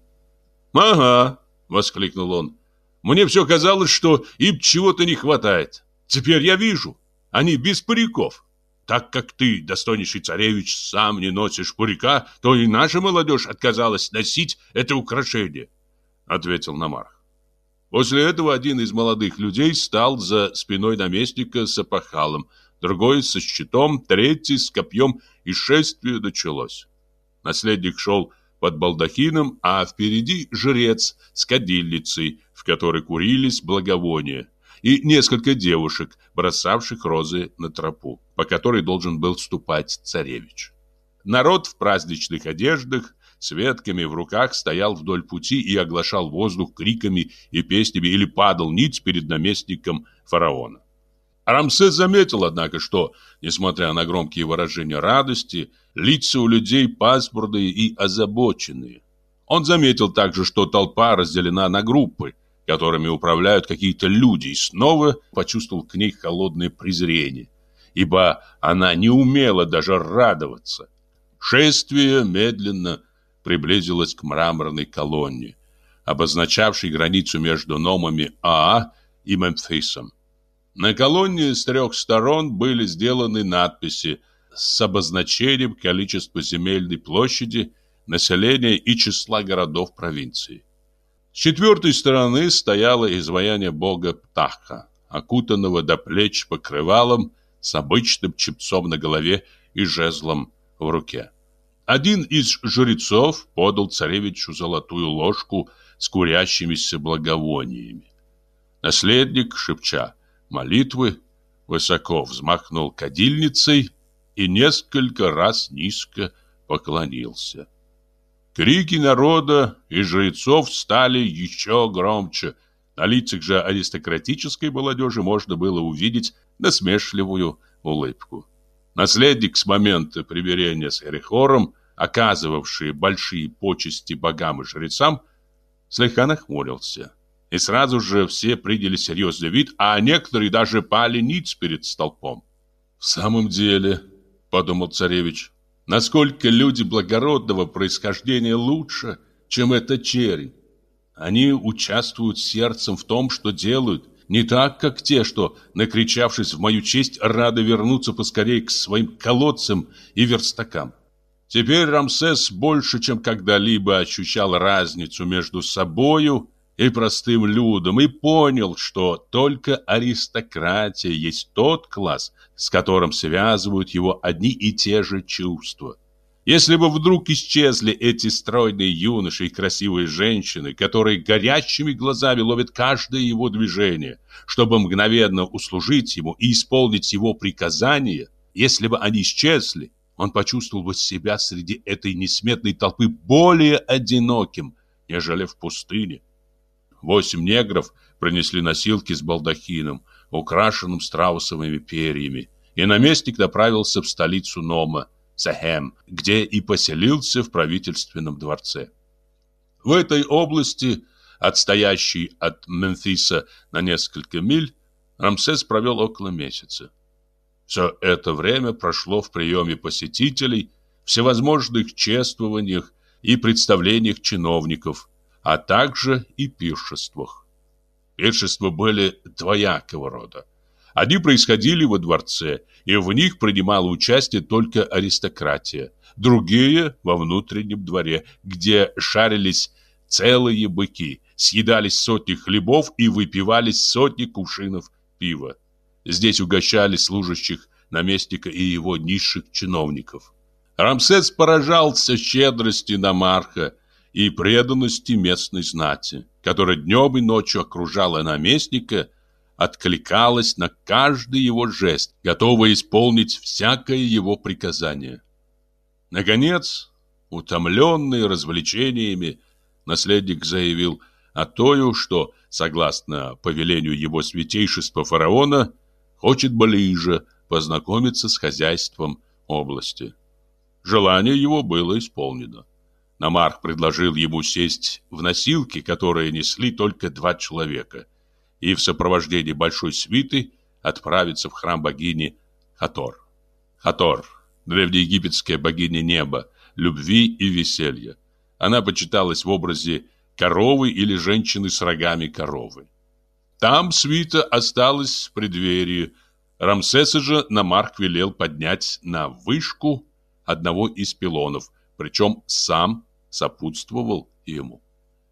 «Ага!» — воскликнул он. «Мне все казалось, что им чего-то не хватает. Теперь я вижу, они без париков. Так как ты, достойнейший царевич, сам не носишь парика, то и наша молодежь отказалась носить это украшение», — ответил Намарх. После этого один из молодых людей стал за спиной наместника с опахалом, другой со щитом, третий с копьем, и шествие началось. Наследник шел под балдахином, а впереди жрец с кадильницей, в которой курились благовония, и несколько девушек, бросавших розы на тропу, по которой должен был ступать царевич. Народ в праздничных одеждах, с ветками в руках стоял вдоль пути и оглашал воздух криками и песнями или падал ниц перед наместником фараона. Рамсес заметил, однако, что, несмотря на громкие выражения радости, лица у людей пасмурные и озабоченные. Он заметил также, что толпа разделена на группы, которыми управляют какие-то люди, и снова почувствовал к ней холодное презрение, ибо она не умела даже радоваться. Шествие медленно приблизилось к мраморной колонне, обозначавшей границу между номами Аа и Мемфисом. На колонне с трех сторон были сделаны надписи с обозначением количества земельной площади, населения и числа городов провинции. С четвертой стороны стояло изваяние бога Птаха, окутанного до плеч покрывалом с обычным чепцом на голове и жезлом в руке. Один из жрецов подал царевичу золотую ложку с курящимися благовониями. Наследник, шепча молитвы, высоко взмахнул кадильницей и несколько раз низко поклонился. Крики народа и жрецов стали еще громче. На лицах же аристократической молодежи можно было увидеть насмешливую улыбку. Наследник с момента примирения с Эрихором, оказывавший большие почести богам и жрецам, слегка нахмурился. И сразу же все приняли серьезный вид, а некоторые даже пали ниц перед столпом. «В самом деле», — подумал царевич, Насколько люди благородного происхождения лучше, чем этот чернь. Они участвуют сердцем в том, что делают, не так, как те, что, накричавшись в мою честь, рады вернуться поскорее к своим колодцам и верстакам. Теперь Рамсес больше, чем когда-либо ощущал разницу между собою и простым людом и понял, что только аристократия есть тот класс, с которым связывают его одни и те же чувства. Если бы вдруг исчезли эти стройные юноши и красивые женщины, которые горящими глазами ловят каждое его движение, чтобы мгновенно услужить ему и исполнить его приказания, если бы они исчезли, он почувствовал бы себя среди этой несметной толпы более одиноким, нежели в пустыне. Восемь негров принесли носилки с балдахином, украшенным страусовыми перьями, и наместник направился в столицу Нома, Сахем, где и поселился в правительственном дворце. В этой области, отстоящей от Мемфиса на несколько миль, Рамсес провел около месяца. Все это время прошло в приеме посетителей, всевозможных чествованиях и представлениях чиновников, а также и пиршествах. Пиршества были двоякого рода. Одни происходили во дворце, и в них принимала участие только аристократия. Другие – во внутреннем дворе, где шарились целые быки, съедались сотни хлебов и выпивались сотни кувшинов пива. Здесь угощали служащих наместника и его низших чиновников. Рамсес поражался щедрости Намарха и преданности местной знати, которая днем и ночью окружала наместника откликалась на каждый его жест, готовая исполнить всякое его приказание. Наконец, утомленный развлечениями, наследник заявил Атою, что, согласно повелению его святейшества фараона, хочет ближе познакомиться с хозяйством области. Желание его было исполнено. Намарх предложил ему сесть в носилки, которые несли только два человека – и в сопровождении большой свиты отправиться в храм богини Хатор. Хатор – древнеегипетская богиня неба, любви и веселья. Она почиталась в образе коровы или женщины с рогами коровы. Там свита осталась в преддверии. Рамсеса же Намарк велел поднять на вышку одного из пилонов, причем сам сопутствовал ему.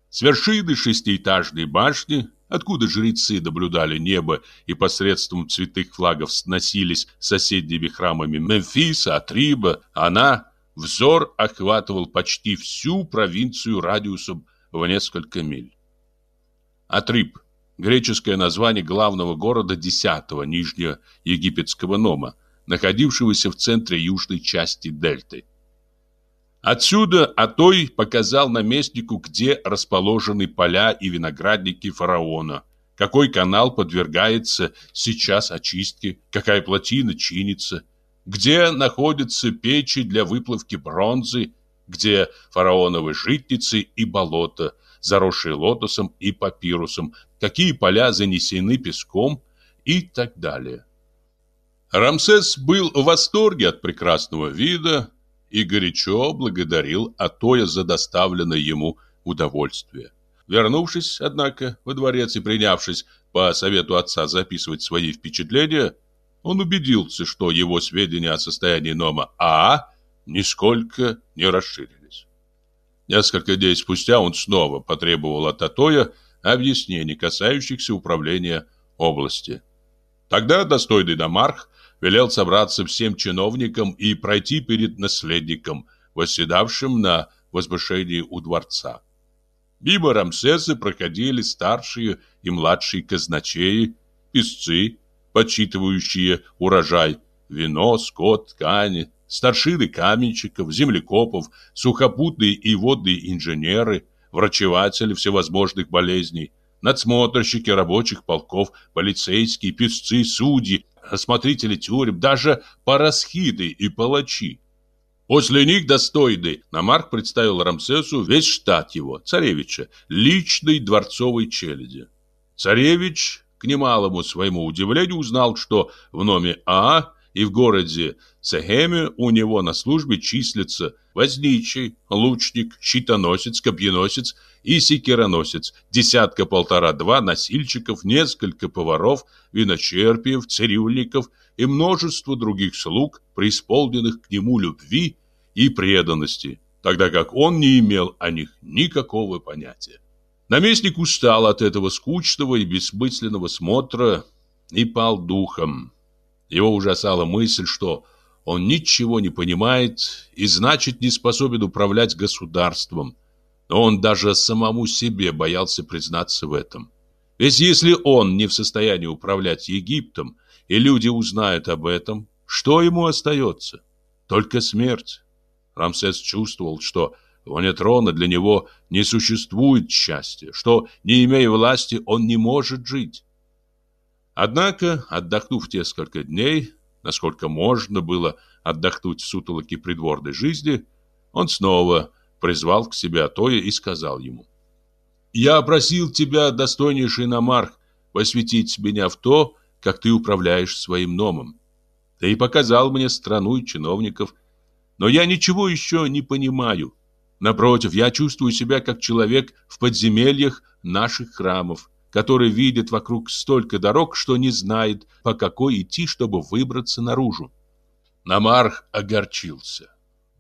С вершины шестиэтажной башни откуда жрецы наблюдали небо и посредством цветных флагов сносились соседними храмами Мемфиса, Атриба, она, взор охватывал почти всю провинцию радиусом в несколько миль. Атриб – греческое название главного города десятого нижнего египетского нома, находившегося в центре южной части дельты. Отсюда Атой показал наместнику, где расположены поля и виноградники фараона, какой канал подвергается сейчас очистке, какая плотина чинится, где находятся печи для выплавки бронзы, где фараоновы житницы и болота, заросшие лотосом и папирусом, какие поля занесены песком и так далее. Рамсес был в восторге от прекрасного вида, и горячо благодарил Атоя за доставленное ему удовольствие. Вернувшись, однако, во дворец и принявшись по совету отца записывать свои впечатления, он убедился, что его сведения о состоянии Нома А нисколько не расширились. Несколько дней спустя он снова потребовал от Атоя объяснений, касающихся управления области. Тогда достойный Дамарх велел собраться всем чиновникам и пройти перед наследником, восседавшим на возвышении у дворца. Мимо Рамсеса проходили старшие и младшие казначеи, писцы, подсчитывающие урожай, вино, скот, ткани, старшины каменщиков, землекопов, сухопутные и водные инженеры, врачеватели всевозможных болезней, надсмотрщики рабочих полков, полицейские, писцы, судьи, осмотрители тюрем, даже парасхиды и палачи. После них достойный Намарк представил Рамсесу весь штат его, царевича, личной дворцовой челяди. Царевич, к немалому своему удивлению, узнал, что в номе А и в городе Сехеме у него на службе числятся возничий, лучник, щитоносец, копьеносец и секироносец, десятка-полтора-два носильщиков, несколько поваров, виночерпиев, цирюльников и множество других слуг, преисполненных к нему любви и преданности, тогда как он не имел о них никакого понятия. Наместник устал от этого скучного и бессмысленного смотра и пал духом. Его ужасала мысль, что он ничего не понимает и значит не способен управлять государством. Но он даже самому себе боялся признаться в этом. Ведь если он не в состоянии управлять Египтом, и люди узнают об этом, что ему остается? Только смерть. Рамсес чувствовал, что вне трона для него не существует счастья, что, не имея власти, он не может жить. Однако, отдохнув несколько дней, насколько можно было отдохнуть в сутолоке придворной жизни, он снова призвал к себе Атоя и сказал ему, «Я просил тебя, достойнейший Намарх, посвятить меня в то, как ты управляешь своим номом. Ты показал мне страну и чиновников, но я ничего еще не понимаю. Напротив, я чувствую себя как человек в подземельях наших храмов, который видит вокруг столько дорог, что не знает, по какой идти, чтобы выбраться наружу. Намарх огорчился.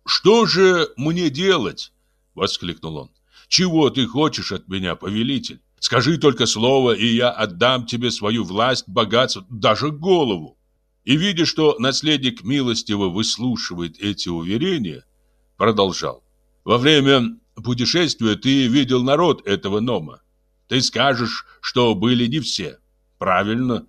«Что же мне делать?» — воскликнул он. «Чего ты хочешь от меня, повелитель? Скажи только слово, и я отдам тебе свою власть, богатство, даже голову». И видя, что наследник милостиво выслушивает эти уверения, продолжал. «Во время путешествия ты видел народ этого Нома. Ты скажешь, что были не все. Правильно.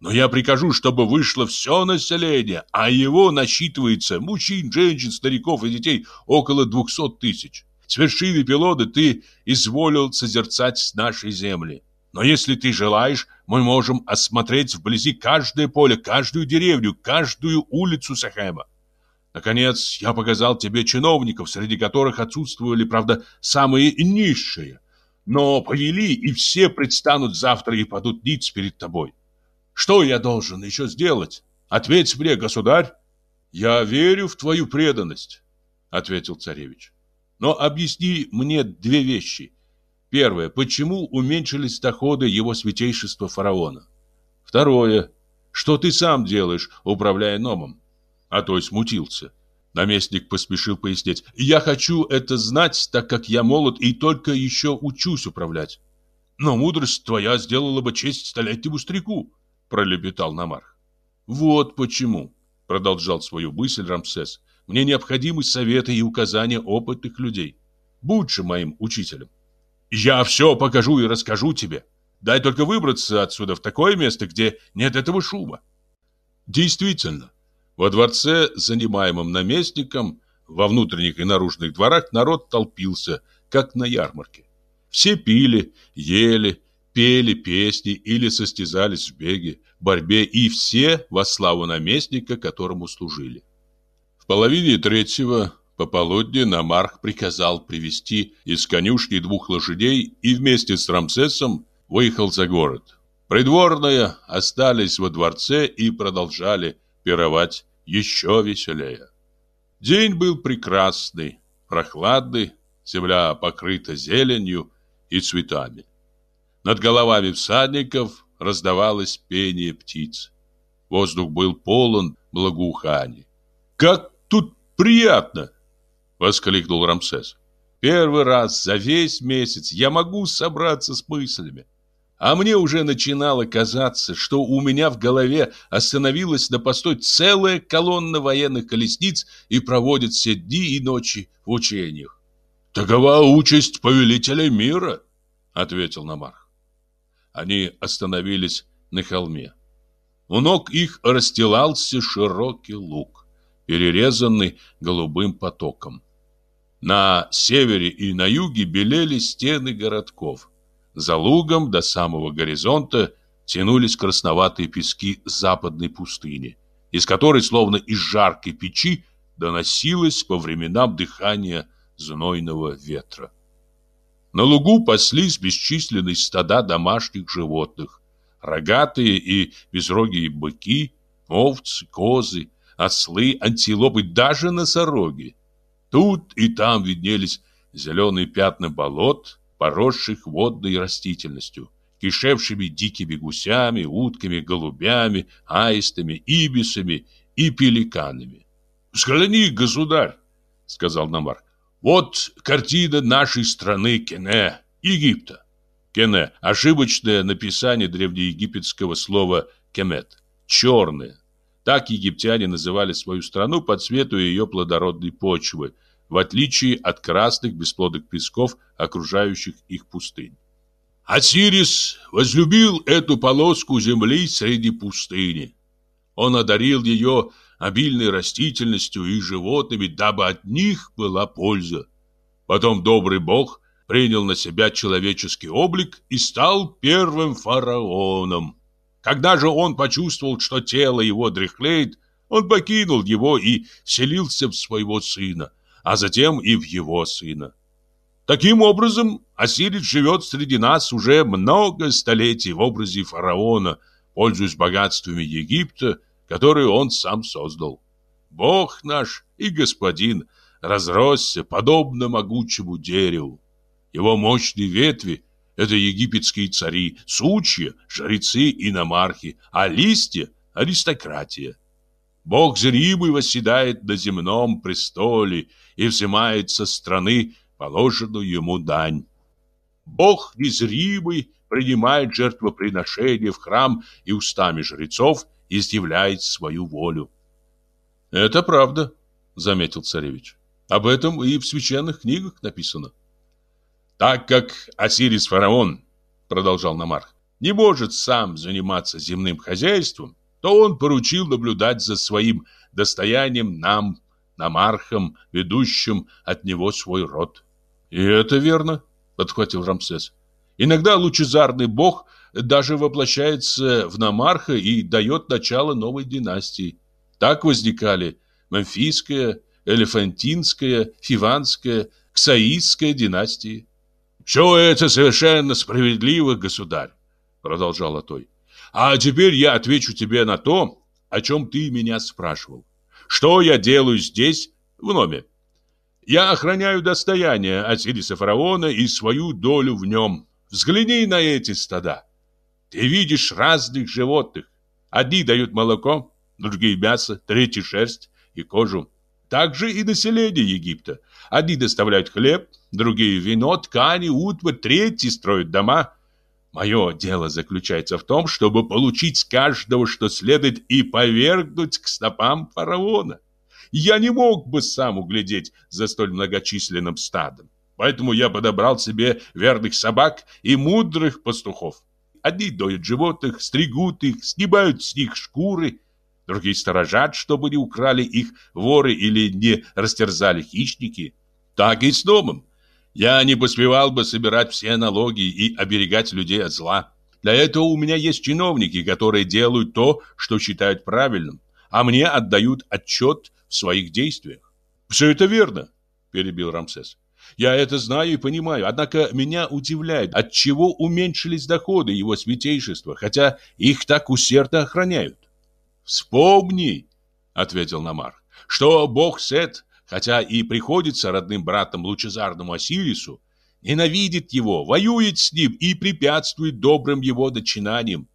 Но я прикажу, чтобы вышло все население, а его насчитывается мужчин, женщин, стариков и детей около двухсот тысяч. С вершины пилоты ты изволил созерцать наши земли. Но если ты желаешь, мы можем осмотреть вблизи каждое поле, каждую деревню, каждую улицу Сахема. Наконец, я показал тебе чиновников, среди которых отсутствовали, правда, самые низшие но повели, и все предстанут завтра и падут ниц перед тобой. Что я должен еще сделать? Ответь мне, государь. Я верю в твою преданность, ответил царевич. Но объясни мне две вещи. Первое, почему уменьшились доходы его святейшества фараона? Второе, что ты сам делаешь, управляя номом? А то смутился. Наместник поспешил пояснить. «Я хочу это знать, так как я молод и только еще учусь управлять». «Но мудрость твоя сделала бы честь столетнему старику», — пролепетал Намарх. «Вот почему», — продолжал свою мысль Рамсес, «мне необходимы советы и указания опытных людей. Будь же моим учителем». «Я все покажу и расскажу тебе. Дай только выбраться отсюда в такое место, где нет этого шума». Действительно, во дворце, занимаемом наместником, во внутренних и наружных дворах народ толпился, как на ярмарке. Все пили, ели, пели песни или состязались в беге, борьбе, и все во славу наместника, которому служили. В половине третьего пополудни Намарх приказал привести из конюшни двух лошадей и вместе с Рамсесом выехал за город. Придворные остались во дворце и продолжали пировать еще веселее. День был прекрасный, прохладный, земля покрыта зеленью и цветами. Над головами всадников раздавалось пение птиц. Воздух был полон благоуханий. «Как тут приятно!» — воскликнул Рамсес. «Первый раз за весь месяц я могу собраться с мыслями. А мне уже начинало казаться, что у меня в голове остановилась на постой целая колонна военных колесниц и проводит все дни и ночи в учениях. «Такова участь повелителя мира», — ответил Намарх. Они остановились на холме. У ног их расстилался широкий луг, перерезанный голубым потоком. На севере и на юге белели стены городков. За лугом до самого горизонта тянулись красноватые пески западной пустыни, из которой, словно из жаркой печи, доносилось по временам дыхание знойного ветра. На лугу паслись бесчисленные стада домашних животных, рогатые и безрогие быки, Овцы, козы, ослы, антилопы, даже носороги. Тут и там виднелись зеленые пятна болот, поросших водной растительностью, кишевшими дикими гусями, утками, голубями, аистами, ибисами и пеликанами. «Взгляни, государь!» — сказал Намар. «Вот картина нашей страны Кене, Египта». Кене – ошибочное написание древнеегипетского слова «кемет» – «черное». Так египтяне называли свою страну по цвету ее плодородной почвы, в отличие от красных бесплодных песков, окружающих их пустынь. Осирис возлюбил эту полоску земли среди пустыни. Он одарил ее обильной растительностью и животными, дабы от них была польза. Потом добрый бог принял на себя человеческий облик и стал первым фараоном. Когда же он почувствовал, что тело его дряхлеет, он покинул его и вселился в своего сына, а затем и в его сына. Таким образом, Осирис живет среди нас уже много столетий в образе фараона, пользуясь богатствами Египта, которые он сам создал. Бог наш и господин разросся, подобно могучему дереву. Его мощные ветви – это египетские цари, сучья – жрецы и намархи, а листья – аристократия. Бог зримый восседает на земном престоле и взимает со страны положенную ему дань. Бог незримый принимает жертвоприношение в храм и устами жрецов изъявляет свою волю. «Это правда», — заметил царевич. «Об этом и в священных книгах написано». «Так как Осирис-фараон, — продолжал Намарх, — не может сам заниматься земным хозяйством, то он поручил наблюдать за своим достоянием нам, намархам, ведущим от него свой род. «И это верно», — подхватил Рамсес. «Иногда лучезарный бог даже воплощается в намарха и дает начало новой династии. Так возникали Мемфийская, Элефантинская, Фиванская, Ксаистская династии. «Все это совершенно справедливо, государь», — продолжал Атой. «А теперь я отвечу тебе на то, о чем ты меня спрашивал. Что я делаю здесь, в номе? Я охраняю достояние Осириса фараона и свою долю в нем. Взгляни на эти стада. Ты видишь разных животных. Одни дают молоко, другие мясо, третьи шерсть и кожу. Также и население Египта. Одни доставляют хлеб, другие вино, ткани, утварь, третьи строят дома. Мое дело заключается в том, чтобы получить с каждого, что следует, и повергнуть к стопам фараона. Я не мог бы сам углядеть за столь многочисленным стадом. Поэтому я подобрал себе верных собак и мудрых пастухов. Одни доят животных, стригут их, снимают с них шкуры, другие сторожат, чтобы не украли их воры или не растерзали хищники. Так и с домом. Я не поспевал бы собирать все налоги и оберегать людей от зла. Для этого у меня есть чиновники, которые делают то, что считают правильным, а мне отдают отчет в своих действиях. «Все это верно», – перебил Рамсес. «Я это знаю и понимаю, однако меня удивляет, от чего уменьшились доходы его святейшества, хотя их так усердно охраняют». «Вспомни», — ответил Намар, — «что бог Сет хотя и приходится родным братом лучезарному Осирису, ненавидит его, воюет с ним и препятствует добрым его начинаниям.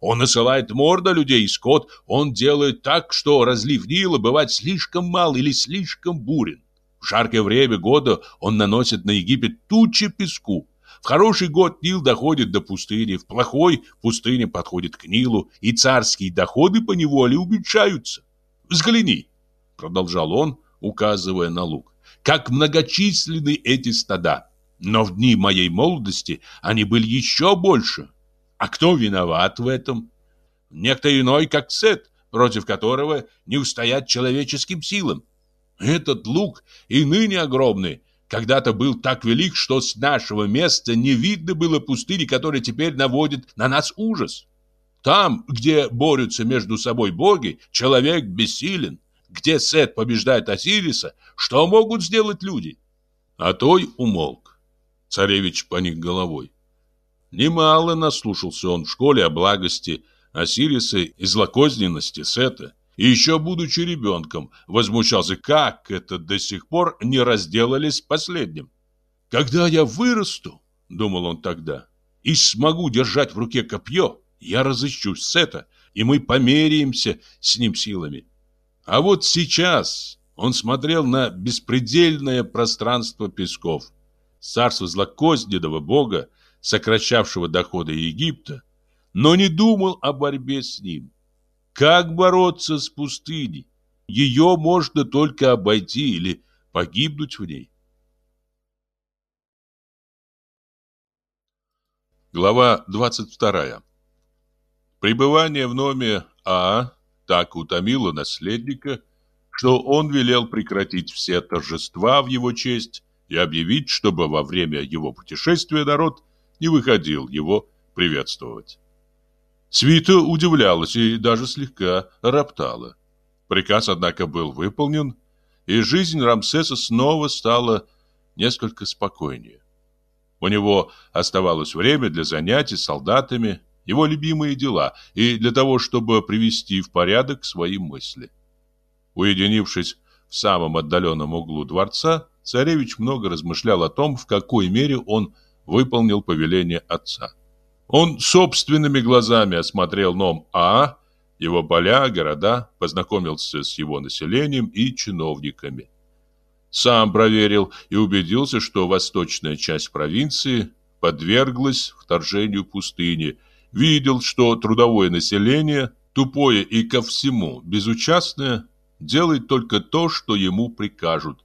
Он насылает мор на людей и скот, он делает так, что разлив Нила бывает слишком мал или слишком бурен. В жаркое время года он наносит на Египет тучи песку. В хороший год Нил доходит до пустыни, в плохой пустыня подходит к Нилу, и царские доходы по неволе уменьшаются. «Взгляни», — продолжал он, указывая на луг. Как многочисленны эти стада. Но в дни моей молодости они были еще больше. А кто виноват в этом? Некто иной, как Сет, против которого не устоять человеческим силам. Этот луг и ныне огромный, когда-то был так велик, что с нашего места не видно было пустыни, которая теперь наводит на нас ужас. Там, где борются между собой боги, человек бессилен где Сет побеждает Осириса, что могут сделать люди? А той умолк. Царевич поник головой. Немало наслушался он в школе о благости Осириса и злокозненности Сета, и еще будучи ребенком, возмущался, как это до сих пор не разделались с последним. «Когда я вырасту, — думал он тогда, — и смогу держать в руке копье, я разыщу Сета, и мы померяемся с ним силами. А вот сейчас он смотрел на беспредельное пространство песков. Царство злокозненного бога, сокращавшего доходы Египта, но не думал о борьбе с ним. Как бороться с пустыней? Ее можно только обойти или погибнуть в ней. Глава 22. Пребывание в номе А так утомило наследника, что он велел прекратить все торжества в его честь и объявить, чтобы во время его путешествия народ не выходил его приветствовать. Свита удивлялась и даже слегка роптала. Приказ, однако, был выполнен, и жизнь Рамсеса снова стала несколько спокойнее. У него оставалось время для занятий солдатами, его любимые дела, и для того, чтобы привести в порядок свои мысли. Уединившись в самом отдаленном углу дворца, царевич много размышлял о том, в какой мере он выполнил повеление отца. Он собственными глазами осмотрел Ном-А, его поля, города, познакомился с его населением и чиновниками. Сам проверил и убедился, что восточная часть провинции подверглась вторжению пустыни. Видел, что трудовое население, тупое и ко всему безучастное, делает только то, что ему прикажут.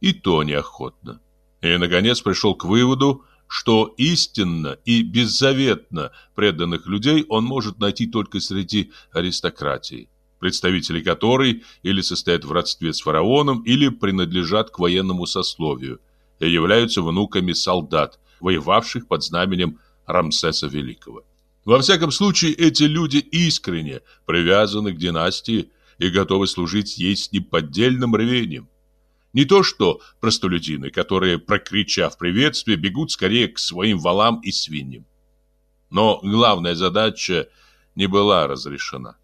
И то неохотно. И, наконец, пришел к выводу, что истинно и беззаветно преданных людей он может найти только среди аристократии, представители которой или состоят в родстве с фараоном, или принадлежат к военному сословию и являются внуками солдат, воевавших под знаменем Рамсеса Великого. Во всяком случае, эти люди искренне привязаны к династии и готовы служить ей с неподдельным рвением. Не то что простолюдины, которые, прокричав приветствие, бегут скорее к своим валам и свиньям. Но главная задача не была разрешена.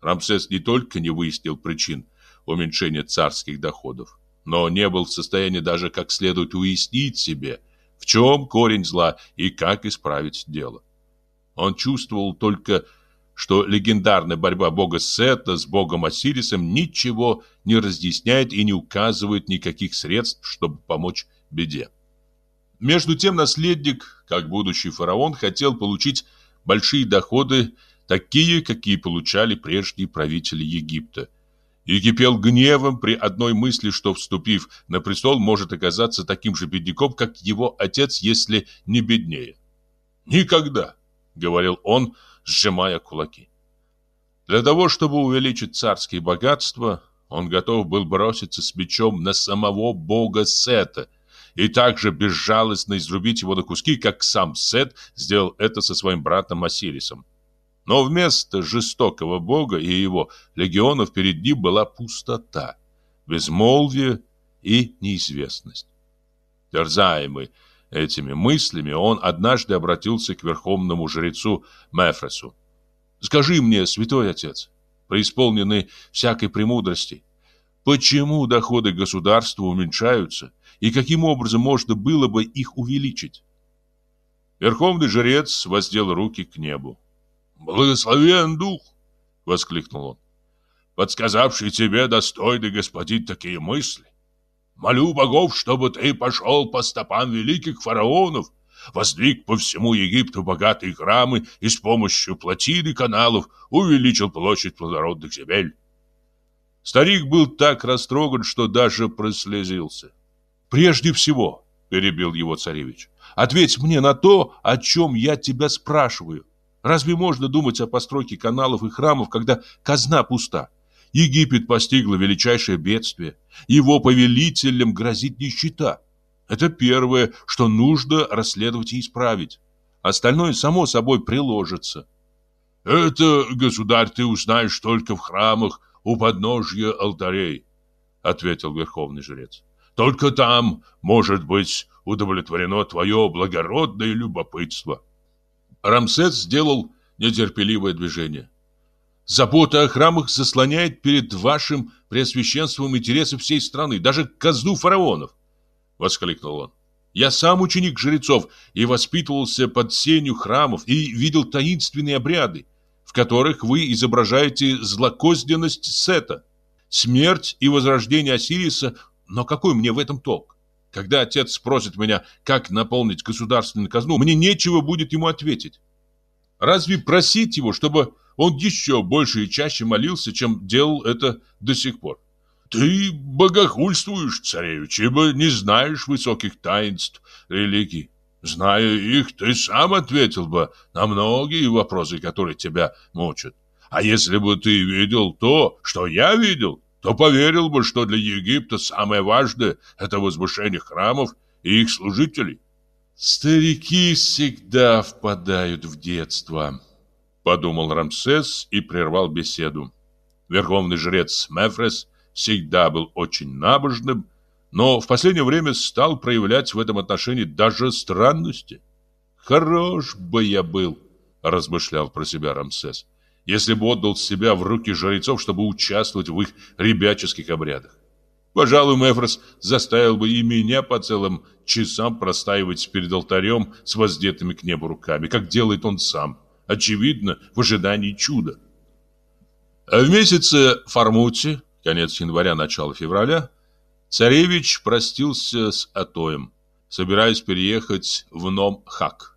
Рамсес не только не выяснил причин уменьшения царских доходов, но не был в состоянии даже как следует уяснить себе, в чем корень зла и как исправить дело. Он чувствовал только что легендарная борьба бога Сета с богом Осирисом ничего не разъясняет и не указывает никаких средств, чтобы помочь беде. Между тем наследник, как будущий фараон, хотел получить большие доходы, такие, какие получали прежние правители Египта, и кипел гневом при одной мысли, что, вступив на престол, может оказаться таким же бедняком, как его отец, если не беднее. «Никогда!» — говорил он, — сжимая кулаки. Для того, чтобы увеличить царские богатства, он готов был броситься с мечом на самого бога Сета и также безжалостно изрубить его на куски, как сам Сет сделал это со своим братом Осирисом. Но вместо жестокого бога и его легионов перед ним была пустота, безмолвие и неизвестность. Терзаемый Этими мыслями он однажды обратился к верховному жрецу Мефресу. «Скажи мне, святой отец, преисполненный всякой премудрости, почему доходы государства уменьшаются и каким образом можно было бы их увеличить?» Верховный жрец воздел руки к небу. «Благословен дух!» — воскликнул он. «Подсказавший тебе достойный господин такие мысли. Молю богов, чтобы ты пошел по стопам великих фараонов, воздвиг по всему Египту богатые храмы и с помощью плотин и каналов увеличил площадь плодородных земель. Старик был так растроган, что даже прослезился. «Прежде всего», — перебил его царевич, — «ответь мне на то, о чем я тебя спрашиваю. Разве можно думать о постройке каналов и храмов, когда казна пуста? Египет постигло величайшее бедствие. Его повелителям грозит нищета. Это первое, что нужно расследовать и исправить. Остальное само собой приложится. Это, государь, ты узнаешь только в храмах у подножья алтарей, ответил верховный жрец. Только там может быть удовлетворено твое благородное любопытство. Рамсес сделал нетерпеливое движение. Забота о храмах заслоняет перед вашим преосвященством интересы всей страны, даже казну фараонов, — воскликнул он. Я сам ученик жрецов и воспитывался под сенью храмов и видел таинственные обряды, в которых вы изображаете злокозненность Сета, смерть и возрождение Осириса, но какой мне в этом толк? Когда отец спросит меня, как наполнить государственную казну, мне нечего будет ему ответить. Разве просить его, чтобы он еще больше и чаще молился, чем делал это до сих пор? Ты богохульствуешь, царевич, ибо не знаешь высоких таинств религии. Зная их, ты сам ответил бы на многие вопросы, которые тебя мучат. А если бы ты видел то, что я видел, то поверил бы, что для Египта самое важное – это возвышение храмов и их служителей. Старики всегда впадают в детство, подумал Рамсес и прервал беседу. Верховный жрец Мефрес всегда был очень набожным, но в последнее время стал проявлять в этом отношении даже странности. «Хорош бы я был», — размышлял про себя Рамсес если бы отдал себя в руки жрецов, чтобы участвовать в их ребяческих обрядах. Пожалуй, Мефрос заставил бы и меня по целым часам простаивать перед алтарем с воздетыми к небу руками, как делает он сам, очевидно, в ожидании чуда. А в месяце Фармути, конец января, начало февраля, царевич простился с Атоем, собираясь переехать в Ном-Хак.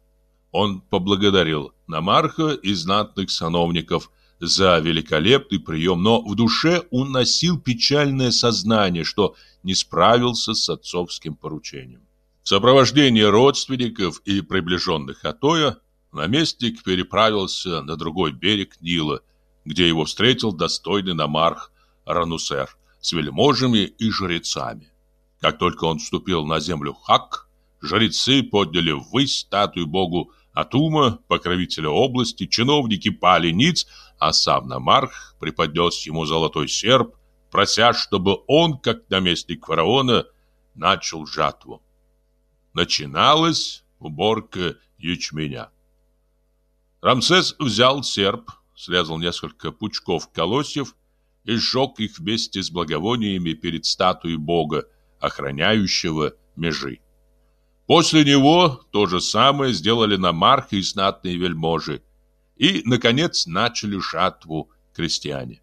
Он поблагодарил Намарха и знатных сановников за великолепный прием, но в душе он носил печальное сознание, что не справился с отцовским поручением. В сопровождении родственников и приближенных Атоя наместник переправился на другой берег Нила, где его встретил достойный намарх Ранусер с вельможами и жрецами. Как только он вступил на землю Хак, жрецы подняли ввысь статую богу Атума, покровителя области, чиновники пали ниц, а сам Намарх преподнес ему золотой серп, прося, чтобы он, как наместник фараона, начал жатву. Начиналась уборка ячменя. Рамсес взял серп, срезал несколько пучков колосьев и сжег их вместе с благовониями перед статуей бога, охраняющего межи. После него то же самое сделали намарх и знатные вельможи. И, наконец, начали жатву крестьяне.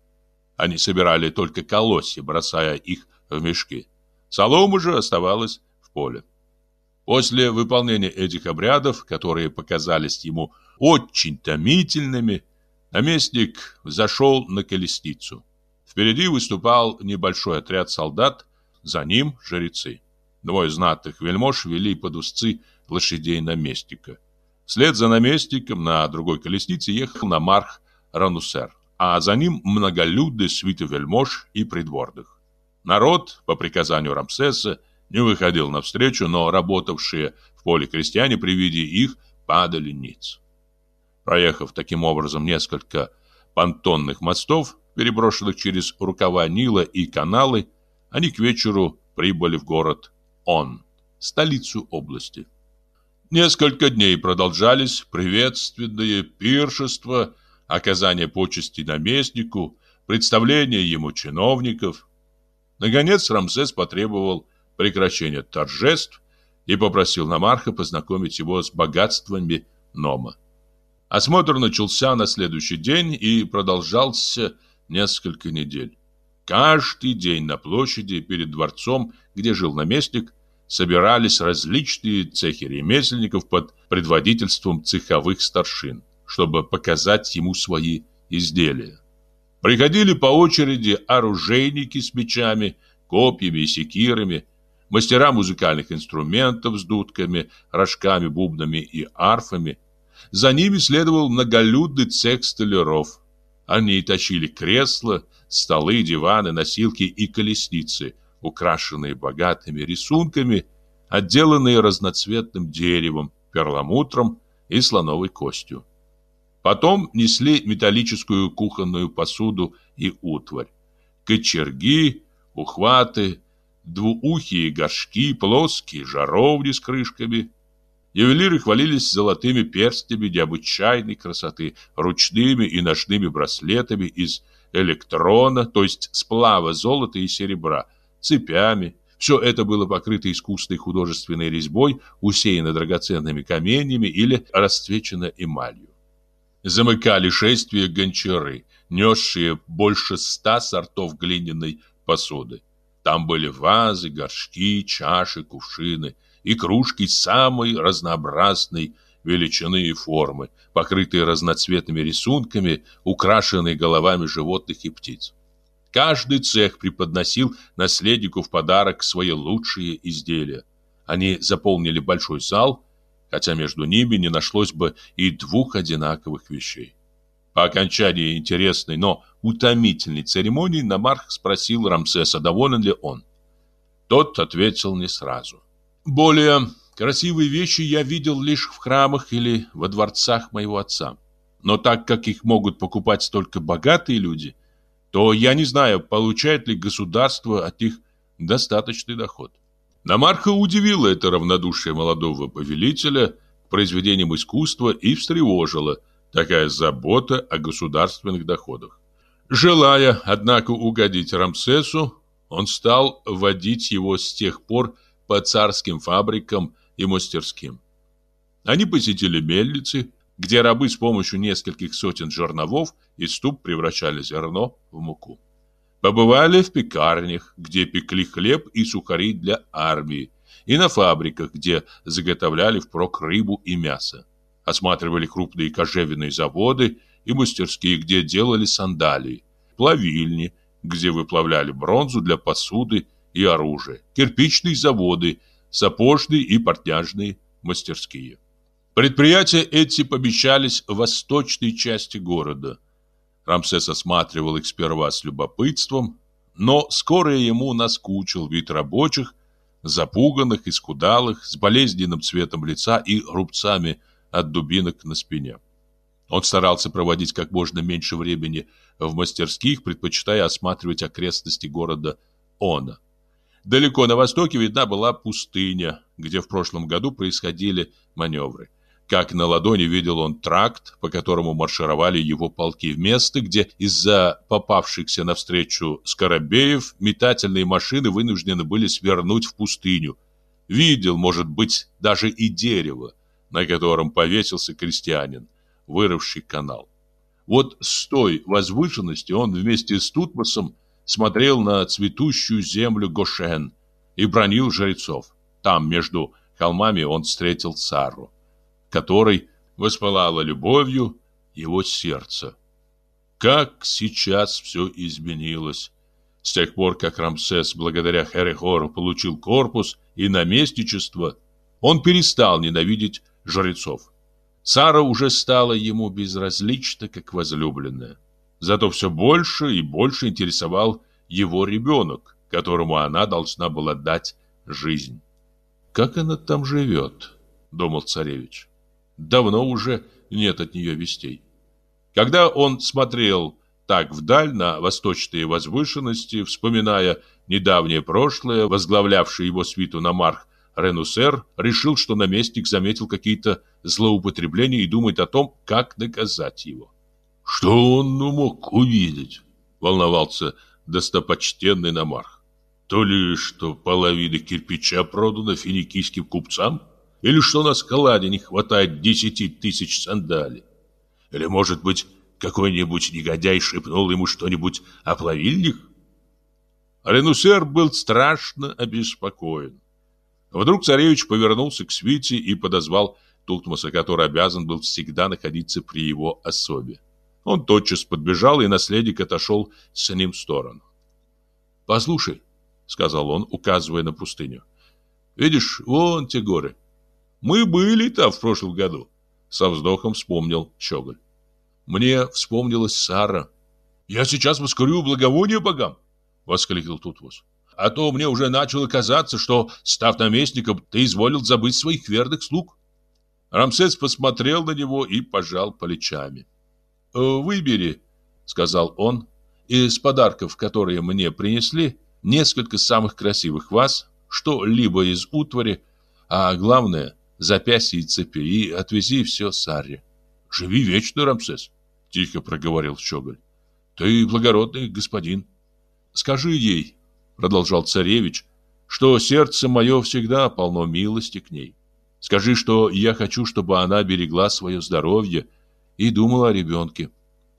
Они собирали только колосья, бросая их в мешки. Солома же оставалась в поле. После выполнения этих обрядов, которые показались ему очень томительными, наместник зашел на колесницу. Впереди выступал небольшой отряд солдат, за ним жрецы. Двое знатных вельмож вели под узцы лошадей наместника. Вслед за наместником на другой колеснице ехал намарх Ранусер, а за ним многолюдный свиты вельмож и придворных. Народ, по приказанию Рамсеса, не выходил навстречу, но работавшие в поле крестьяне при виде их падали ниц. Проехав таким образом несколько понтонных мостов, переброшенных через рукава Нила и каналы, они к вечеру прибыли в город он, столицу области. Несколько дней продолжались приветственные пиршества, оказание почести наместнику, представление ему чиновников. Наконец Рамсес потребовал прекращения торжеств и попросил Намарха познакомить его с богатствами Нома. Осмотр начался на следующий день и продолжался несколько недель. Каждый день на площади перед дворцом, где жил наместник, собирались различные цехи ремесленников под предводительством цеховых старшин, чтобы показать ему свои изделия. Приходили по очереди оружейники с мечами, копьями и секирами, мастера музыкальных инструментов с дудками, рожками, бубнами и арфами. За ними следовал многолюдный цех столяров. Они тащили кресла, столы, диваны, носилки и колесницы, украшенные богатыми рисунками, отделанные разноцветным деревом, перламутром и слоновой костью. Потом несли металлическую кухонную посуду и утварь, кочерги, ухваты, двуухие горшки, плоские жаровни с крышками. Ювелиры хвалились золотыми перстнями необычайной красоты, ручными и ножными браслетами из электрона, то есть сплава золота и серебра, цепями. Все это было покрыто искусной художественной резьбой, усеяно драгоценными каменьями или расцвечено эмалью. Замыкали шествие гончары, несшие больше ста сортов глиняной посуды. Там были вазы, горшки, чаши, кувшины и кружки самой разнообразной величины и формы, покрытые разноцветными рисунками, украшенные головами животных и птиц. Каждый цех преподносил наследнику в подарок свои лучшие изделия. Они заполнили большой зал, хотя между ними не нашлось бы и двух одинаковых вещей. По окончании интересной, но утомительной церемонии Намарх спросил Рамсеса, доволен ли он. Тот ответил не сразу. «Более красивые вещи я видел лишь в храмах или во дворцах моего отца. Но так как их могут покупать только богатые люди, то я не знаю, получает ли государство от них достаточный доход». Намарха удивило это равнодушие молодого повелителя к произведениям искусства и встревожило – такая забота о государственных доходах. Желая, однако, угодить Рамсесу, он стал водить его с тех пор по царским фабрикам и мастерским. Они посетили мельницы, где рабы с помощью нескольких сотен жерновов и ступ превращали зерно в муку. Побывали в пекарнях, где пекли хлеб и сухари для армии, и на фабриках, где заготовляли впрок рыбу и мясо осматривали крупные кожевенные заводы и мастерские, где делали сандалии, плавильни, где выплавляли бронзу для посуды и оружия, кирпичные заводы, сапожные и портняжные мастерские. Предприятия эти помещались в восточной части города. Рамсес осматривал их сперва с любопытством, но скоро ему наскучил вид рабочих, запуганных, искудалых, с болезненным цветом лица и рубцами – от дубинок на спине. Он старался проводить как можно меньше времени в мастерских, предпочитая осматривать окрестности города Она. Далеко на востоке видна была пустыня, где в прошлом году происходили маневры. Как на ладони видел он тракт, по которому маршировали его полки в место, где из-за попавшихся навстречу скоробеев метательные машины вынуждены были свернуть в пустыню. Видел, может быть, даже и дерево, на котором повесился крестьянин, вырывший канал. Вот с той возвышенности он вместе с Тутмосом смотрел на цветущую землю Гошен и бронил жрецов. Там, между холмами, он встретил Сару, которой воспылало любовью его сердце. Как сейчас все изменилось. С тех пор, как Рамсес благодаря Херехору получил корпус и наместничество, он перестал ненавидеть жрецов. Сара уже стала ему безразлична, как возлюбленная. Зато все больше и больше интересовал его ребенок, которому она должна была дать жизнь. «Как она там живет?» — думал царевич. «Давно уже нет от нее вестей». Когда он смотрел так вдаль на восточные возвышенности, вспоминая недавнее прошлое, возглавлявший его свиту Намарх Ренусер решил, что наместник заметил какие-то злоупотребления и думает о том, как наказать его. «Что он мог увидеть?» — волновался достопочтенный Намарх. «То ли, что половина кирпича продана финикийским купцам, или что на складе не хватает десяти тысяч сандалий, или, может быть, какой-нибудь негодяй шепнул ему что-нибудь о плавильнях?» Ренусер был страшно обеспокоен. Вдруг царевич повернулся к свите и подозвал Туктмоса, который обязан был всегда находиться при его особе. Он тотчас подбежал, и наследник отошел с ним в сторону. «Послушай», — сказал он, указывая на пустыню, — «видишь, вон те горы. Мы были там в прошлом году», — со вздохом вспомнил Щеголь. «Мне вспомнилась Сара». «Я сейчас воскурю благовоние богам», — воскликнул Тутмос. А то мне уже начало казаться, что, став наместником, ты изволил забыть своих верных слуг. Рамсес посмотрел на него и пожал плечами. «Э, «Выбери», — сказал он, — «из подарков, которые мне принесли, несколько самых красивых вас, что-либо из утвари, а главное, запястья и цепи и отвези все Саре. Живи вечно, Рамсес, тихо проговорил Щеголь. Ты благородный господин. Скажи ей, продолжал царевич, что сердце мое всегда полно милости к ней. Скажи, что я хочу, чтобы она берегла свое здоровье и думала о ребенке.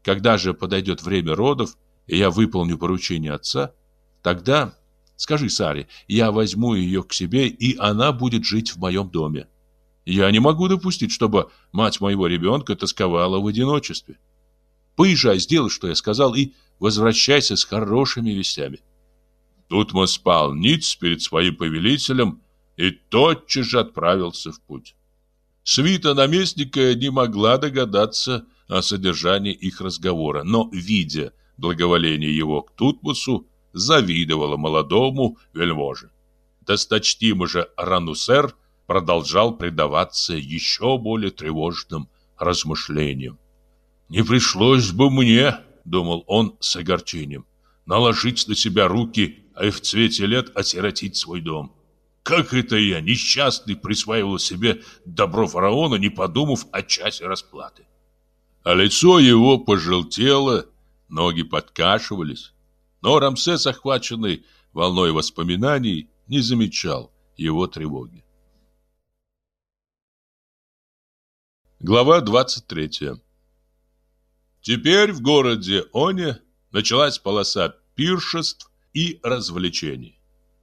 Когда же подойдет время родов, и я выполню поручение отца, тогда, скажи Саре, я возьму ее к себе, и она будет жить в моем доме. Я не могу допустить, чтобы мать моего ребенка тосковала в одиночестве. Поезжай, сделай, что я сказал, и возвращайся с хорошими вестями. Тут мы спал ниц перед своим повелителем и тотчас же отправился в путь. Свита наместника не могла догадаться о содержании их разговора, но, видя благоволение его к Тутмосу, завидовала молодому вельможе. Досточтимый же Ранусер продолжал предаваться еще более тревожным размышлениям. «Не пришлось бы мне, — думал он с огорчением, — наложить на себя руки, а и в цвете лет осиротить свой дом. Как это я, несчастный, присваивал себе добро фараона, не подумав о часе расплаты? А лицо его пожелтело, ноги подкашивались. Но Рамсес, охваченный волной воспоминаний, не замечал его тревоги. Глава 23 Теперь в городе Оне началась полоса пиршеств и развлечений.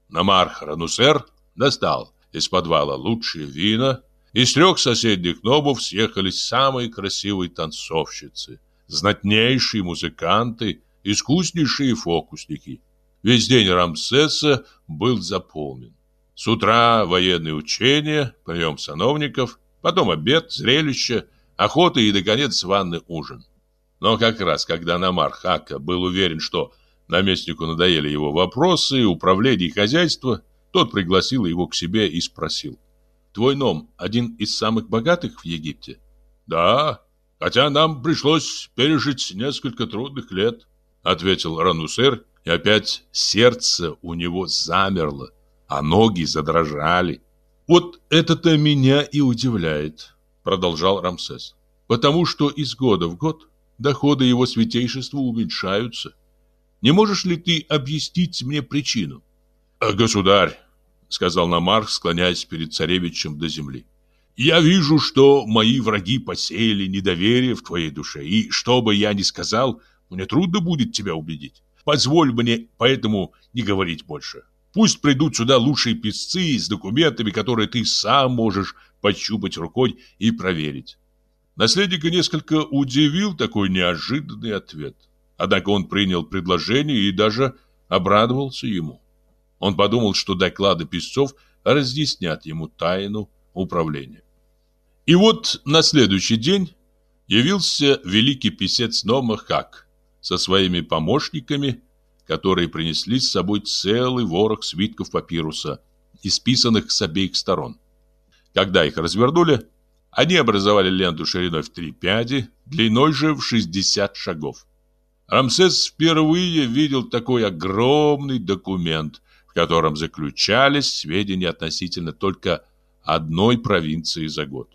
Намарх Ранусер достал из подвала лучшие вина, из трех соседних номов съехались самые красивые танцовщицы, знатнейшие музыканты, искуснейшие фокусники. Весь день Рамсеса был заполнен. С утра военные учения, прием сановников, потом обед, зрелище, охота и, наконец, званый ужин. Но как раз, когда Намар Хака был уверен, что наместнику надоели его вопросы, управление и хозяйство, тот пригласил его к себе и спросил. «Твой ном один из самых богатых в Египте?» «Да, хотя нам пришлось пережить несколько трудных лет», ответил Ранусер, и опять сердце у него замерло, а ноги задрожали. «Вот это-то меня и удивляет», продолжал Рамсес, «потому что из года в год доходы его святейшества уменьшаются. Не можешь ли ты объяснить мне причину? «А, государь, сказал Намарх, склоняясь перед царевичем до земли. Я вижу, что мои враги посеяли недоверие в твоей душе, и что бы я ни сказал, мне трудно будет тебя убедить. Позволь мне поэтому не говорить больше. Пусть придут сюда лучшие писцы с документами, которые ты сам можешь пощупать рукой и проверить. Наследника несколько удивил такой неожиданный ответ. Однако он принял предложение и даже обрадовался ему. Он подумал, что доклады писцов разъяснят ему тайну управления. И вот на следующий день явился великий писец Нома Хак со своими помощниками, которые принесли с собой целый ворох свитков папируса, исписанных с обеих сторон. Когда их развернули, они образовали ленту шириной в три пяди, длиной же в 60 шагов. Рамсес впервые видел такой огромный документ, в котором заключались сведения относительно только одной провинции за год.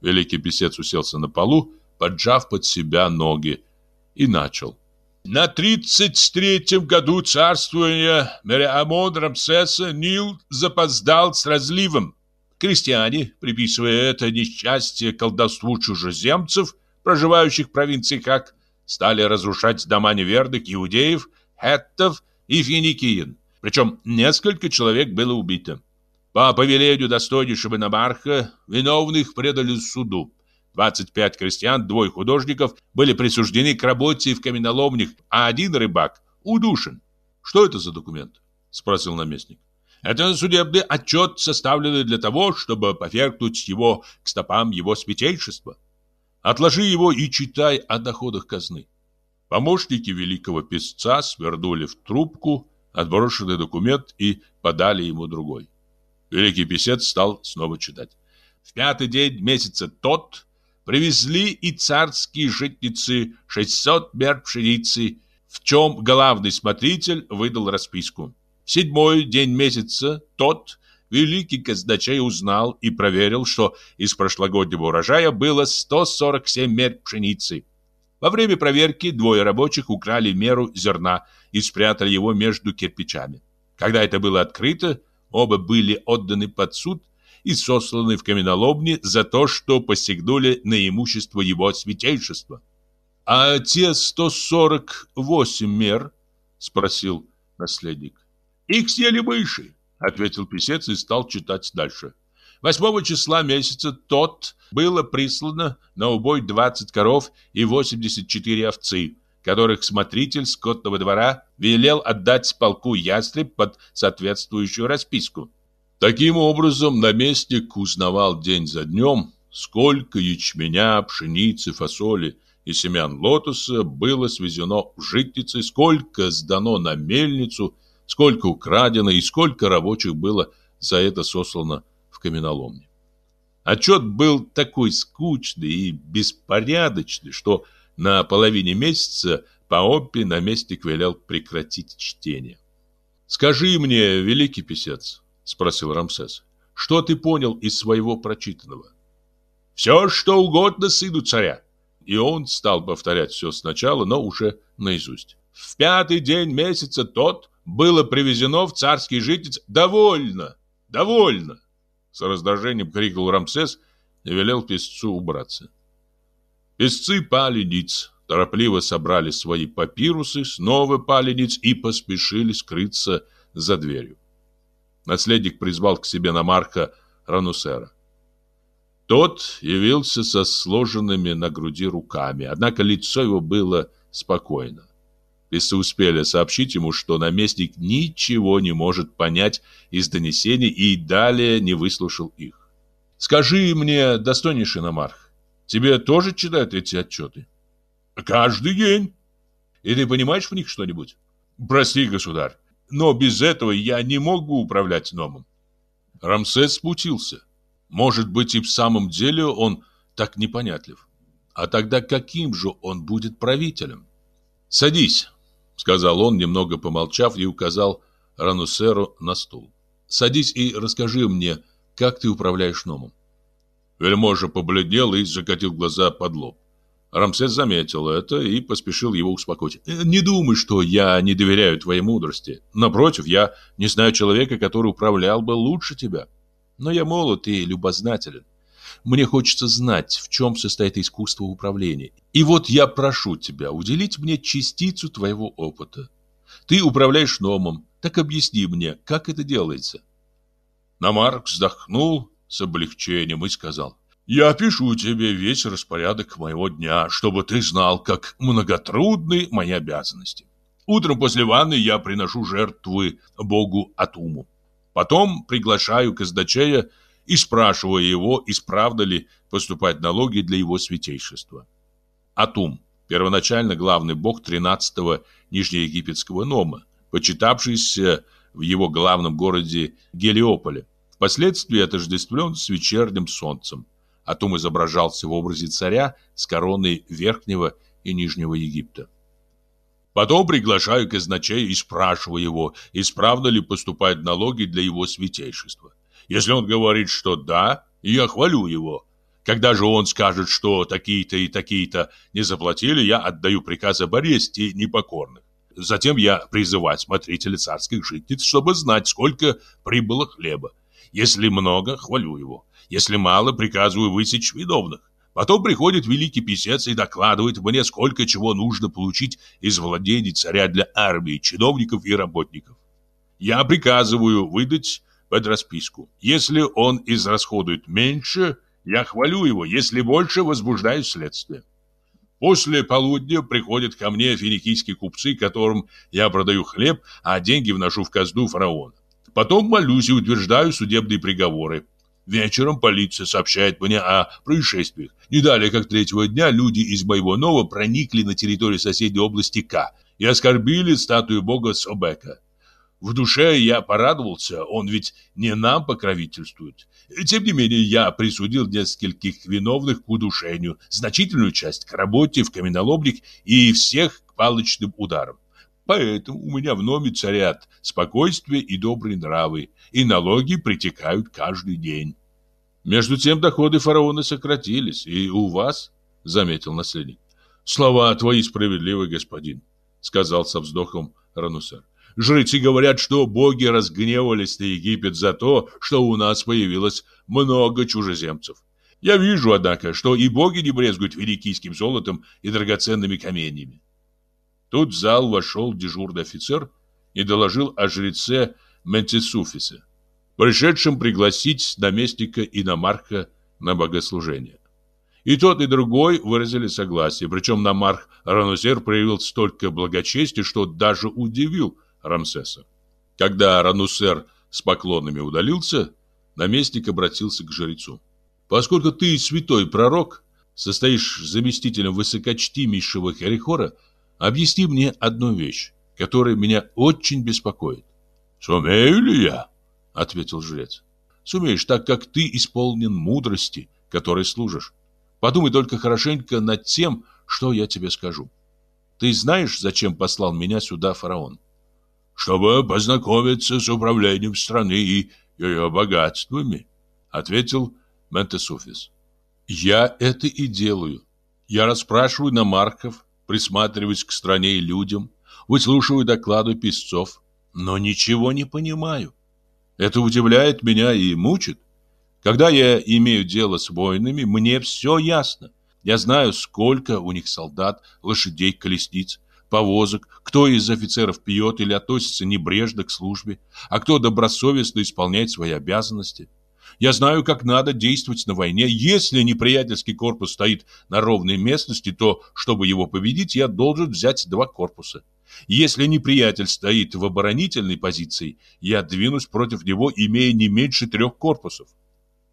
Великий писец уселся на полу, поджав под себя ноги, и начал. На тридцать третьем году царствования Мериамон Рамсеса Нил запоздал с разливом. Крестьяне, приписывая это несчастье колдовству чужеземцев, проживающих в провинции как, стали разрушать дома неверных иудеев, хеттов и финикиен. Причем несколько человек было убито. По повелению достойнейшего Намарха виновных предали суду. 25 крестьян, двое художников были присуждены к работе в каменоломнях, а один рыбак удушен. «Что это за документ?» – спросил наместник. Это судебный отчет, составленный для того, чтобы повергнуть его к стопам его святейшества. Отложи его и читай о доходах казны. Помощники великого писца свернули в трубку отброшенный документ и подали ему другой. Великий писец стал снова читать. В пятый день месяца тот привезли и царские житницы 600 мер пшеницы, в чем главный смотритель выдал расписку. В седьмой день месяца тот великий казначей узнал и проверил, что из прошлогоднего урожая было 147 мер пшеницы. Во время проверки двое рабочих украли меру зерна и спрятали его между кирпичами. Когда это было открыто, оба были отданы под суд и сосланы в каменоломни за то, что посягнули на имущество его святейшества. «А те 148 мер?» — спросил наследник. «Их съели мыши», — ответил писец и стал читать дальше. Восьмого числа месяца тот было прислано на убой 20 коров и 84 овцы, которых смотритель скотного двора велел отдать полку ястреб под соответствующую расписку. Таким образом, наместник узнавал день за днем, сколько ячменя, пшеницы, фасоли и семян лотоса было свезено в житницы, сколько сдано на мельницу, сколько украдено и сколько рабочих было за это сослано в каменоломне. Отчет был такой скучный и беспорядочный, что на половине месяца Паоппи наместник велел прекратить чтение. «Скажи мне, великий писец», — спросил Рамсес, — «что ты понял из своего прочитанного?» «Все, что угодно сыну царя». И он стал повторять все сначала, но уже наизусть. «В пятый день месяца тот было привезено в царский житец «Довольно! Довольно!» С раздражением крикнул Рамсес и велел песцу убраться. Песцы пали ниц, торопливо собрали свои папирусы, снова пали ниц и поспешили скрыться за дверью. Наследник призвал к себе Намарха Ранусера. Тот явился со сложенными на груди руками, однако лицо его было спокойно. Песцы успели сообщить ему, что наместник ничего не может понять из донесений и далее не выслушал их. «Скажи мне, достойнейший Намарх, тебе тоже читают эти отчеты?» «Каждый день». «И ты понимаешь в них что-нибудь?» «Прости, государь, но без этого я не могу управлять Номом». Рамсес смутился. Может быть, и в самом деле он так непонятлив. А тогда каким же он будет правителем? «Садись», сказал он, немного помолчав и указал Ранусеру на стул. Садись и расскажи мне, как ты управляешь номом. Вельможа побледнел и закатил глаза под лоб. Рамсес заметил это и поспешил его успокоить. «Э, «Не думай, что я не доверяю твоей мудрости. Напротив, я не знаю человека, который управлял бы лучше тебя. Но я молод и любознателен. Мне хочется знать, в чем состоит искусство управления. И вот я прошу тебя уделить мне частицу твоего опыта. Ты управляешь номом, так объясни мне, как это делается. Намарк вздохнул с облегчением и сказал, «Я опишу тебе весь распорядок моего дня, чтобы ты знал, как многотрудны мои обязанности. Утром после ванны я приношу жертвы богу Атуму. Потом приглашаю казначея и спрашивая его, исправно ли поступать налоги для его святейшества. Атум, первоначально главный бог 13-го Нижнеегипетского Нома, почитавшийся в его главном городе Гелиополе, впоследствии отождествлен с вечерним солнцем. Атум изображался в образе царя с короной Верхнего и Нижнего Египта. Потом приглашаю казначея и спрашиваю его, исправно ли поступают налоги для его святейшества. Если он говорит, что да, я хвалю его. Когда же он скажет, что такие-то и такие-то не заплатили, я отдаю приказ об аресте непокорных. Затем я призываю смотрителя царских житниц, чтобы знать, сколько прибыло хлеба. Если много, хвалю его. Если мало, приказываю высечь виновных. Потом приходит великий писец и докладывает мне, сколько чего нужно получить из владений царя для армии, чиновников и работников. Я приказываю выдать под расписку. Если он израсходует меньше, я хвалю его, если больше, возбуждаю следствие. После полудня приходят ко мне финикийские купцы, которым я продаю хлеб, а деньги вношу в казну фараона. Потом молюсь и утверждаю судебные приговоры. Вечером полиция сообщает мне о происшествиях. Не далее, как третьего дня, люди из моего Нова проникли на территорию соседней области К и оскорбили статую бога Собека. В душе я порадовался, он ведь не нам покровительствует. Тем не менее, я присудил нескольких виновных к удушению, значительную часть к работе в каменоломник и всех к палочным ударам. Поэтому у меня в номере царят спокойствие и добрые нравы, и налоги притекают каждый день. Между тем доходы фараона сократились, и у вас, заметил наследник. Слова твои справедливы, господин, сказал со вздохом Ранусер. Жрецы говорят, что боги разгневались на Египет за то, что у нас появилось много чужеземцев. Я вижу, однако, что и боги не брезгуют великийским золотом и драгоценными каменьями. Тут в зал вошел дежурный офицер и доложил о жреце Ментисуфисе, пришедшем пригласить наместника Иномарха на богослужение. И тот, и другой выразили согласие, причем Намарх Ранусер проявил столько благочестия, что даже удивил Рамсеса. Когда Ранусер с поклонами удалился, наместник обратился к жрецу. «Поскольку ты святой пророк, состоишь заместителем высокочтимейшего Херихора, объясни мне одну вещь, которая меня очень беспокоит». «Сумею ли я?» — ответил жрец. «Сумеешь, так как ты исполнен мудрости, которой служишь. Подумай только хорошенько над тем, что я тебе скажу. Ты знаешь, зачем послал меня сюда фараон? Чтобы познакомиться с управлением страны и ее богатствами, ответил Ментесуфис. Я это и делаю. Я расспрашиваю на Марков, присматриваюсь к стране и людям, выслушиваю доклады писцов, но ничего не понимаю. Это удивляет меня и мучит. Когда я имею дело с воинами, мне все ясно. Я знаю, сколько у них солдат, лошадей, колесниц, повозок, кто из офицеров пьет или относится небрежно к службе, а кто добросовестно исполняет свои обязанности. Я знаю, как надо действовать на войне. Если неприятельский корпус стоит на ровной местности, то, чтобы его победить, я должен взять два корпуса. Если неприятель стоит в оборонительной позиции, я двинусь против него, имея не меньше трех корпусов.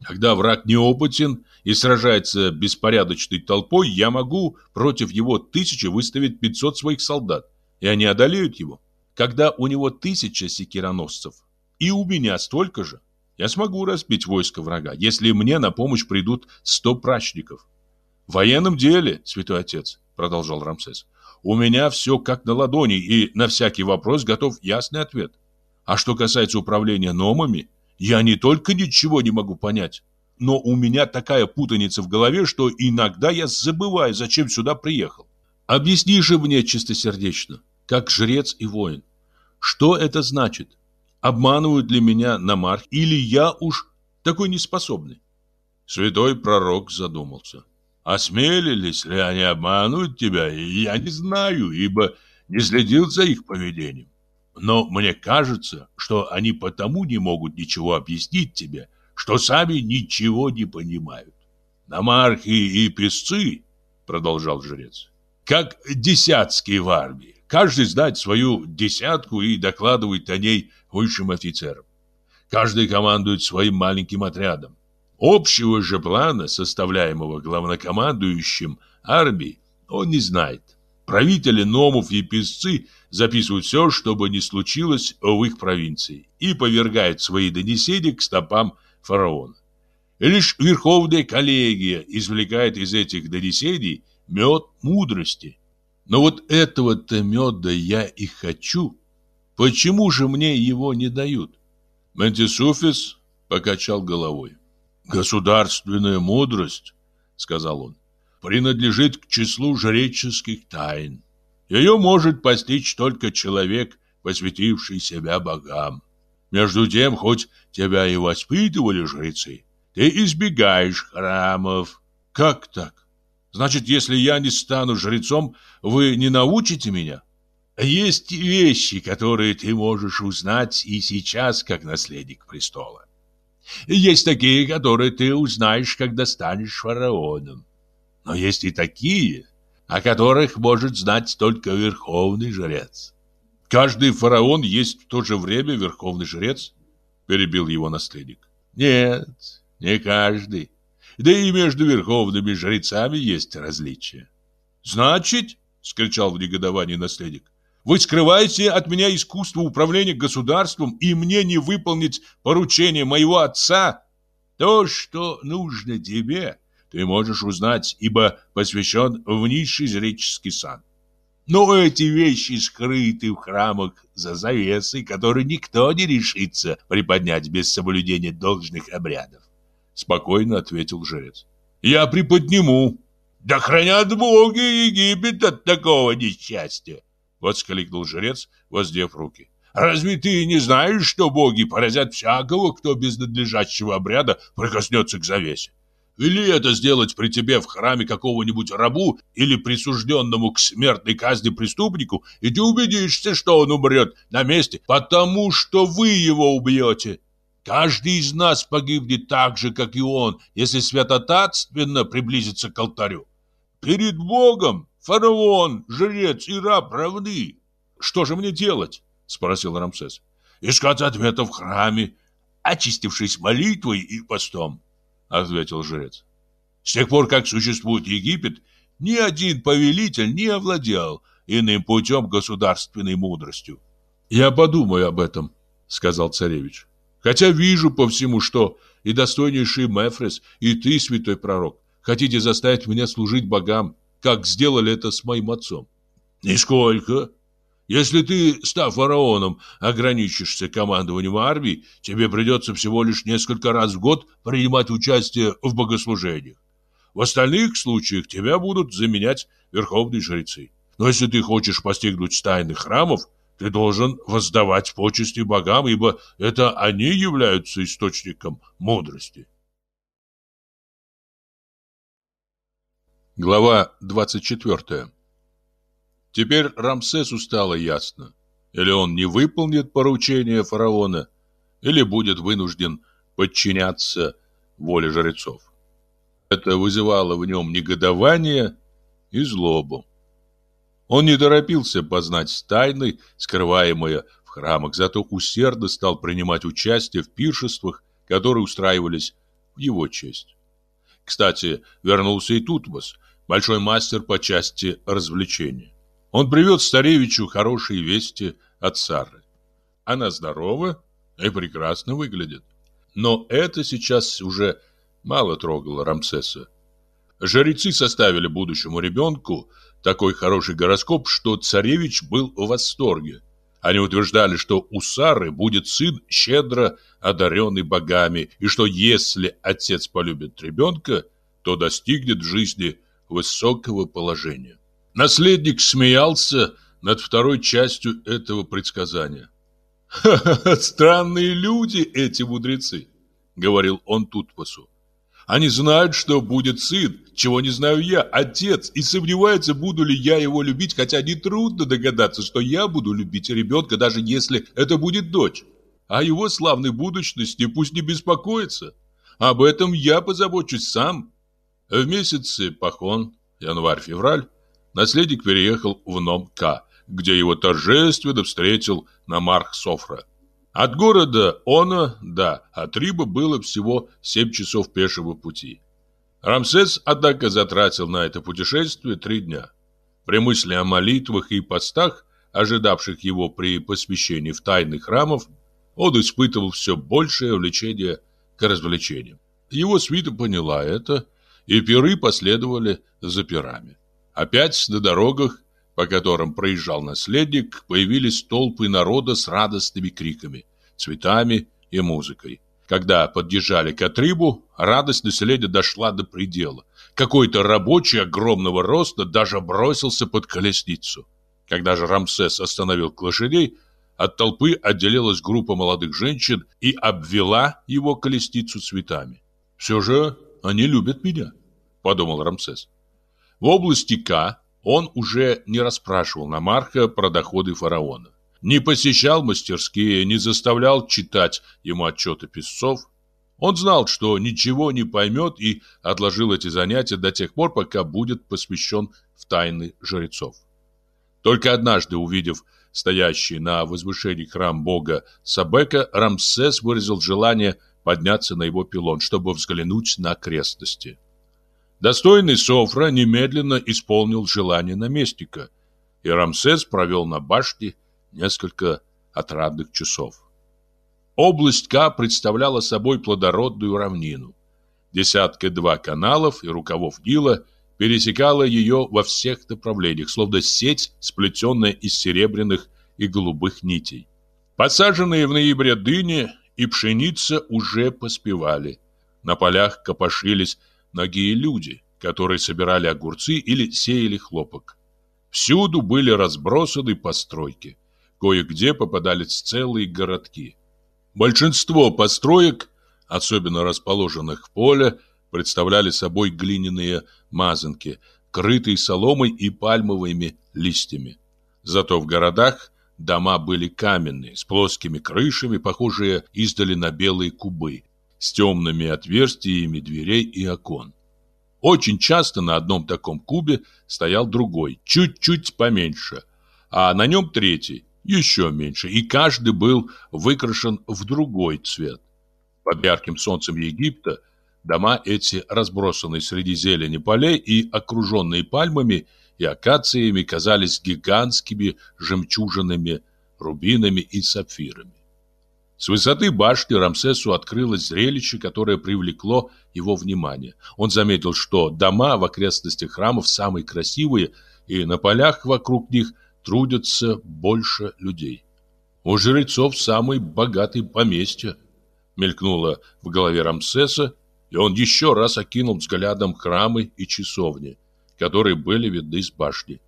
Когда враг неопытен и сражается беспорядочной толпой, я могу против его тысячи выставить 500 своих солдат, и они одолеют его. Когда у него тысяча секироносцев, и у меня столько же, я смогу разбить войско врага, если мне на помощь придут 100 прачников. В военном деле, святой отец, продолжал Рамсес, у меня все как на ладони, и на всякий вопрос готов ясный ответ. А что касается управления номами, я не только ничего не могу понять, но у меня такая путаница в голове, что иногда я забываю, зачем сюда приехал. Объясни же мне чистосердечно, как жрец и воин, что это значит? Обманывают ли меня намарх, или я уж такой неспособный? Святой пророк задумался. Осмелились ли они обмануть тебя, я не знаю, ибо не следил за их поведением. Но мне кажется, что они потому не могут ничего объяснить тебе, что сами ничего не понимают. Намархи и песцы, продолжал жрец, как десятские в армии. Каждый знает свою десятку и докладывает о ней высшим офицерам. Каждый командует своим маленьким отрядом. Общего же плана, составляемого главнокомандующим армии, он не знает. Правители номов и песцы записывают все, что бы ни случилось в их провинции, и повергают свои донесения к стопам фараона. И лишь Верховная коллегия извлекает из этих донесений мед мудрости. Но вот этого-то меда я и хочу. Почему же мне его не дают? Ментисуфис покачал головой. Государственная мудрость, сказал он, принадлежит к числу жреческих тайн. Ее может постичь только человек, посвятивший себя богам. Между тем, хоть тебя и воспитывали жрецы, ты избегаешь храмов. Как так? Значит, если я не стану жрецом, вы не научите меня? Есть вещи, которые ты можешь узнать и сейчас, как наследник престола. Есть такие, которые ты узнаешь, когда станешь фараоном. Но есть и такие, о которых может знать только верховный жрец. Каждый фараон есть в то же время верховный жрец, перебил его наследник. Нет, не каждый. Да и между верховными жрецами есть различия. Значит, скричал в негодовании наследник, вы скрываете от меня искусство управления государством и мне не выполнить поручение моего отца? То, что нужно тебе, ты можешь узнать, ибо посвящен в низший жреческий сан. Но эти вещи скрыты в храмах за завесой, которую никто не решится приподнять без соблюдения должных обрядов. Спокойно ответил жрец. Я приподниму. Да хранят боги Египет от такого несчастья. Воскликнул жрец, воздев руки. Разве ты не знаешь, что боги поразят всякого, кто без надлежащего обряда прикоснется к завесе? Или это сделать при тебе в храме какого-нибудь рабу или присужденному к смертной казни преступнику, и ты убедишься, что он умрет на месте, потому что вы его убьете. Каждый из нас погибнет так же, как и он, если святотатственно приблизится к алтарю. Перед Богом фараон, жрец и раб равны. Что же мне делать? Спросил Рамсес. Искать ответа в храме, очистившись молитвой и постом ответил жрец. С тех пор, как существует Египет, ни один повелитель не овладел иным путем государственной мудростью. Я подумаю об этом, сказал царевич. Хотя вижу по всему, что и достойнейший Мефрес, и ты, святой пророк, хотите заставить меня служить богам, как сделали это с моим отцом. Нисколько, если ты, став фараоном, ограничишься командованием армии, тебе придется всего лишь несколько раз в год принимать участие в богослужениях. В остальных случаях тебя будут заменять верховные жрецы. Но если ты хочешь постигнуть тайны храмов, ты должен воздавать почести богам, ибо это они являются источником мудрости. Глава 24 Теперь Рамсесу стало ясно. Или он не выполнит поручение фараона, или будет вынужден подчиняться воле жрецов. Это вызывало в нем негодование и злобу. Он не торопился познать тайны, скрываемые в храмах, зато усердно стал принимать участие в пиршествах, которые устраивались в его честь. Кстати, вернулся и Тутмос, большой мастер по части развлечений. Он привез царевичу хорошие вести от Сары. Она здорова и прекрасно выглядит. Но это сейчас уже мало трогало Рамсеса. Жрецы составили будущему ребенку такой хороший гороскоп, что царевич был в восторге. Они утверждали, что у Сары будет сын, щедро одаренный богами, и что если отец полюбит ребенка, то достигнет в жизни высокого положения. Наследник смеялся над второй частью этого предсказания. «Ха-ха, странные люди эти мудрецы», — говорил он Тутпасу. «Они знают, что будет сын, чего не знаю я, отец, и сомневаются, буду ли я его любить, хотя нетрудно догадаться, что я буду любить ребенка, даже если это будет дочь. А его славной будущности пусть не беспокоится. Об этом я позабочусь сам». В месяце Пахон, январь-февраль, наследник переехал в Ном-Ка, где его торжественно встретил Намарх Софра. От города Она до Атриба было всего 7 часов пешего пути. Рамсес, однако, затратил на это путешествие три дня. При мысли о молитвах и постах, ожидавших его при посвящении в тайны храмов, он испытывал все большее влечение к развлечениям. Его свита поняла это, и пиры последовали за пирами. Опять на дорогах, по которым проезжал наследник, появились толпы народа с радостными криками, цветами и музыкой. Когда подъезжали к Атрибу, радость населения дошла до предела. Какой-то рабочий огромного роста даже бросился под колесницу. Когда же Рамсес остановил лошадей, от толпы отделилась группа молодых женщин и обвела его колесницу цветами. «Все же они любят меня», — подумал Рамсес. В области К он уже не расспрашивал Намарха про доходы фараона. Не посещал мастерские, не заставлял читать ему отчеты писцов. Он знал, что ничего не поймет и отложил эти занятия до тех пор, пока будет посвящен в тайны жрецов. Только однажды, увидев стоящий на возвышении храм бога Сабека, Рамсес выразил желание подняться на его пилон, чтобы взглянуть на окрестности. Достойный Софра немедленно исполнил желание наместника, и Рамсес провел на башне несколько отрадных часов. Область Ка представляла собой плодородную равнину. Десятка-два каналов и рукавов Нила пересекала ее во всех направлениях, словно сеть, сплетенная из серебряных и голубых нитей. Посаженные в ноябре дыни и пшеница уже поспевали. На полях копошились многие люди, которые собирали огурцы или сеяли хлопок. Всюду были разбросаны постройки. Кое-где попадались целые городки. Большинство построек, особенно расположенных в поле, представляли собой глиняные мазанки, крытые соломой и пальмовыми листьями. Зато в городах дома были каменные, с плоскими крышами, похожие издали на белые кубы, с темными отверстиями дверей и окон. Очень часто на одном таком кубе стоял другой, чуть-чуть поменьше, а на нем третий, еще меньше, и каждый был выкрашен в другой цвет. Под ярким солнцем Египта дома эти, разбросанные среди зелени полей и окруженные пальмами и акациями, казались гигантскими жемчужинами, рубинами и сапфирами. С высоты башни Рамсесу открылось зрелище, которое привлекло его внимание. Он заметил, что дома в окрестностях храмов самые красивые, и на полях вокруг них трудятся больше людей. У жрецов самые богатые поместья. Мелькнуло в голове Рамсеса, и он еще раз окинул взглядом храмы и часовни, которые были видны с башни.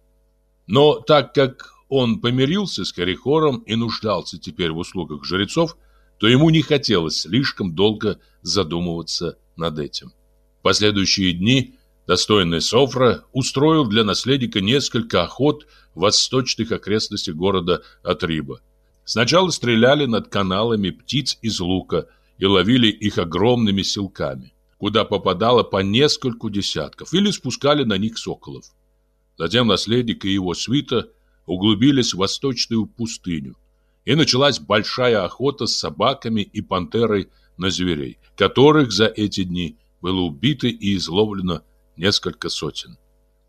Но так как он помирился с Корихором и нуждался теперь в услугах жрецов, то ему не хотелось слишком долго задумываться над этим. В последующие дни достойный Софра устроил для наследника несколько охот в восточных окрестностях города Атриба. Сначала стреляли над каналами птиц из лука и ловили их огромными силками, куда попадало по нескольку десятков, или спускали на них соколов. Затем наследник и его свита – углубились в восточную пустыню, и началась большая охота с собаками и пантерой на зверей, которых за эти дни было убито и изловлено несколько сотен.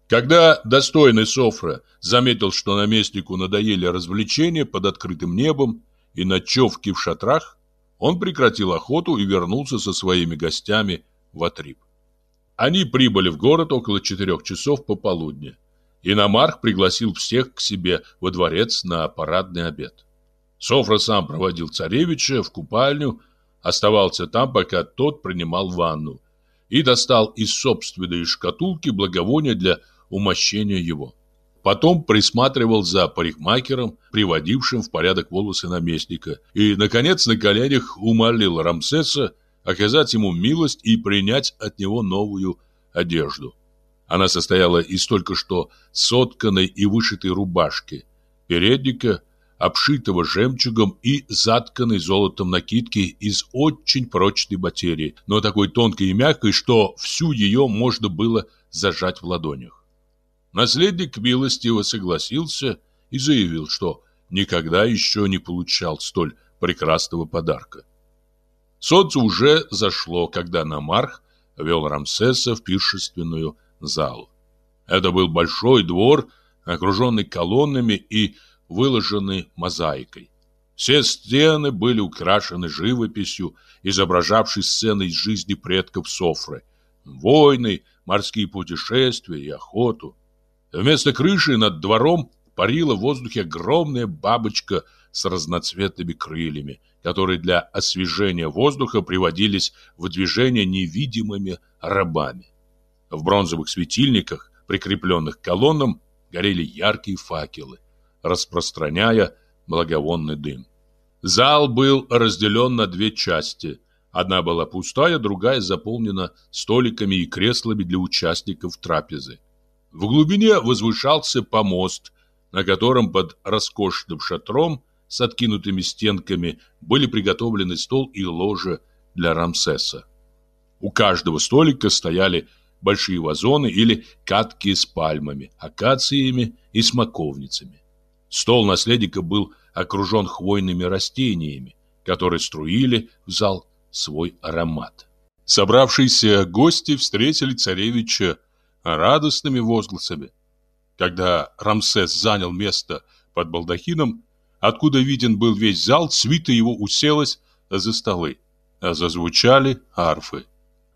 Когда достойный Софра заметил, что наместнику надоели развлечения под открытым небом и ночевки в шатрах, он прекратил охоту и вернулся со своими гостями в Атриб. Они прибыли в город около четырех часов пополудни. Иномарх пригласил всех к себе во дворец на парадный обед. Софра сам проводил царевича в купальню, оставался там, пока тот принимал ванну, и достал из собственной шкатулки благовония для умощения его. Потом присматривал за парикмахером, приводившим в порядок волосы наместника, и, наконец, на коленях умолил Рамсеса оказать ему милость и принять от него новую одежду. Она состояла из только что сотканной и вышитой рубашки, передника, обшитого жемчугом и затканной золотом накидки из очень прочной материи, но такой тонкой и мягкой, что всю ее можно было зажать в ладонях. Наследник милостиво согласился и заявил, что никогда еще не получал столь прекрасного подарка. Солнце уже зашло, когда Намарх вел Рамсеса в пиршественную зал. Это был большой двор, окруженный колоннами и выложенный мозаикой. Все стены были украшены живописью, изображавшей сцены из жизни предков Софры. Войны, морские путешествия и охоту. Вместо крыши над двором парила в воздухе огромная бабочка с разноцветными крыльями, которые для освежения воздуха приводились в движение невидимыми рабами. В бронзовых светильниках, прикрепленных к колоннам, горели яркие факелы, распространяя благовонный дым. Зал был разделен на две части. Одна была пустая, другая заполнена столиками и креслами для участников трапезы. В глубине возвышался помост, на котором под роскошным шатром с откинутыми стенками были приготовлены стол и ложе для Рамсеса. У каждого столика стояли большие вазоны или катки с пальмами, акациями и смоковницами. Стол наследника был окружен хвойными растениями, которые струили в зал свой аромат. Собравшиеся гости встретили царевича радостными возгласами. Когда Рамсес занял место под балдахином, откуда виден был весь зал, свита его уселась за столы, а зазвучали арфы.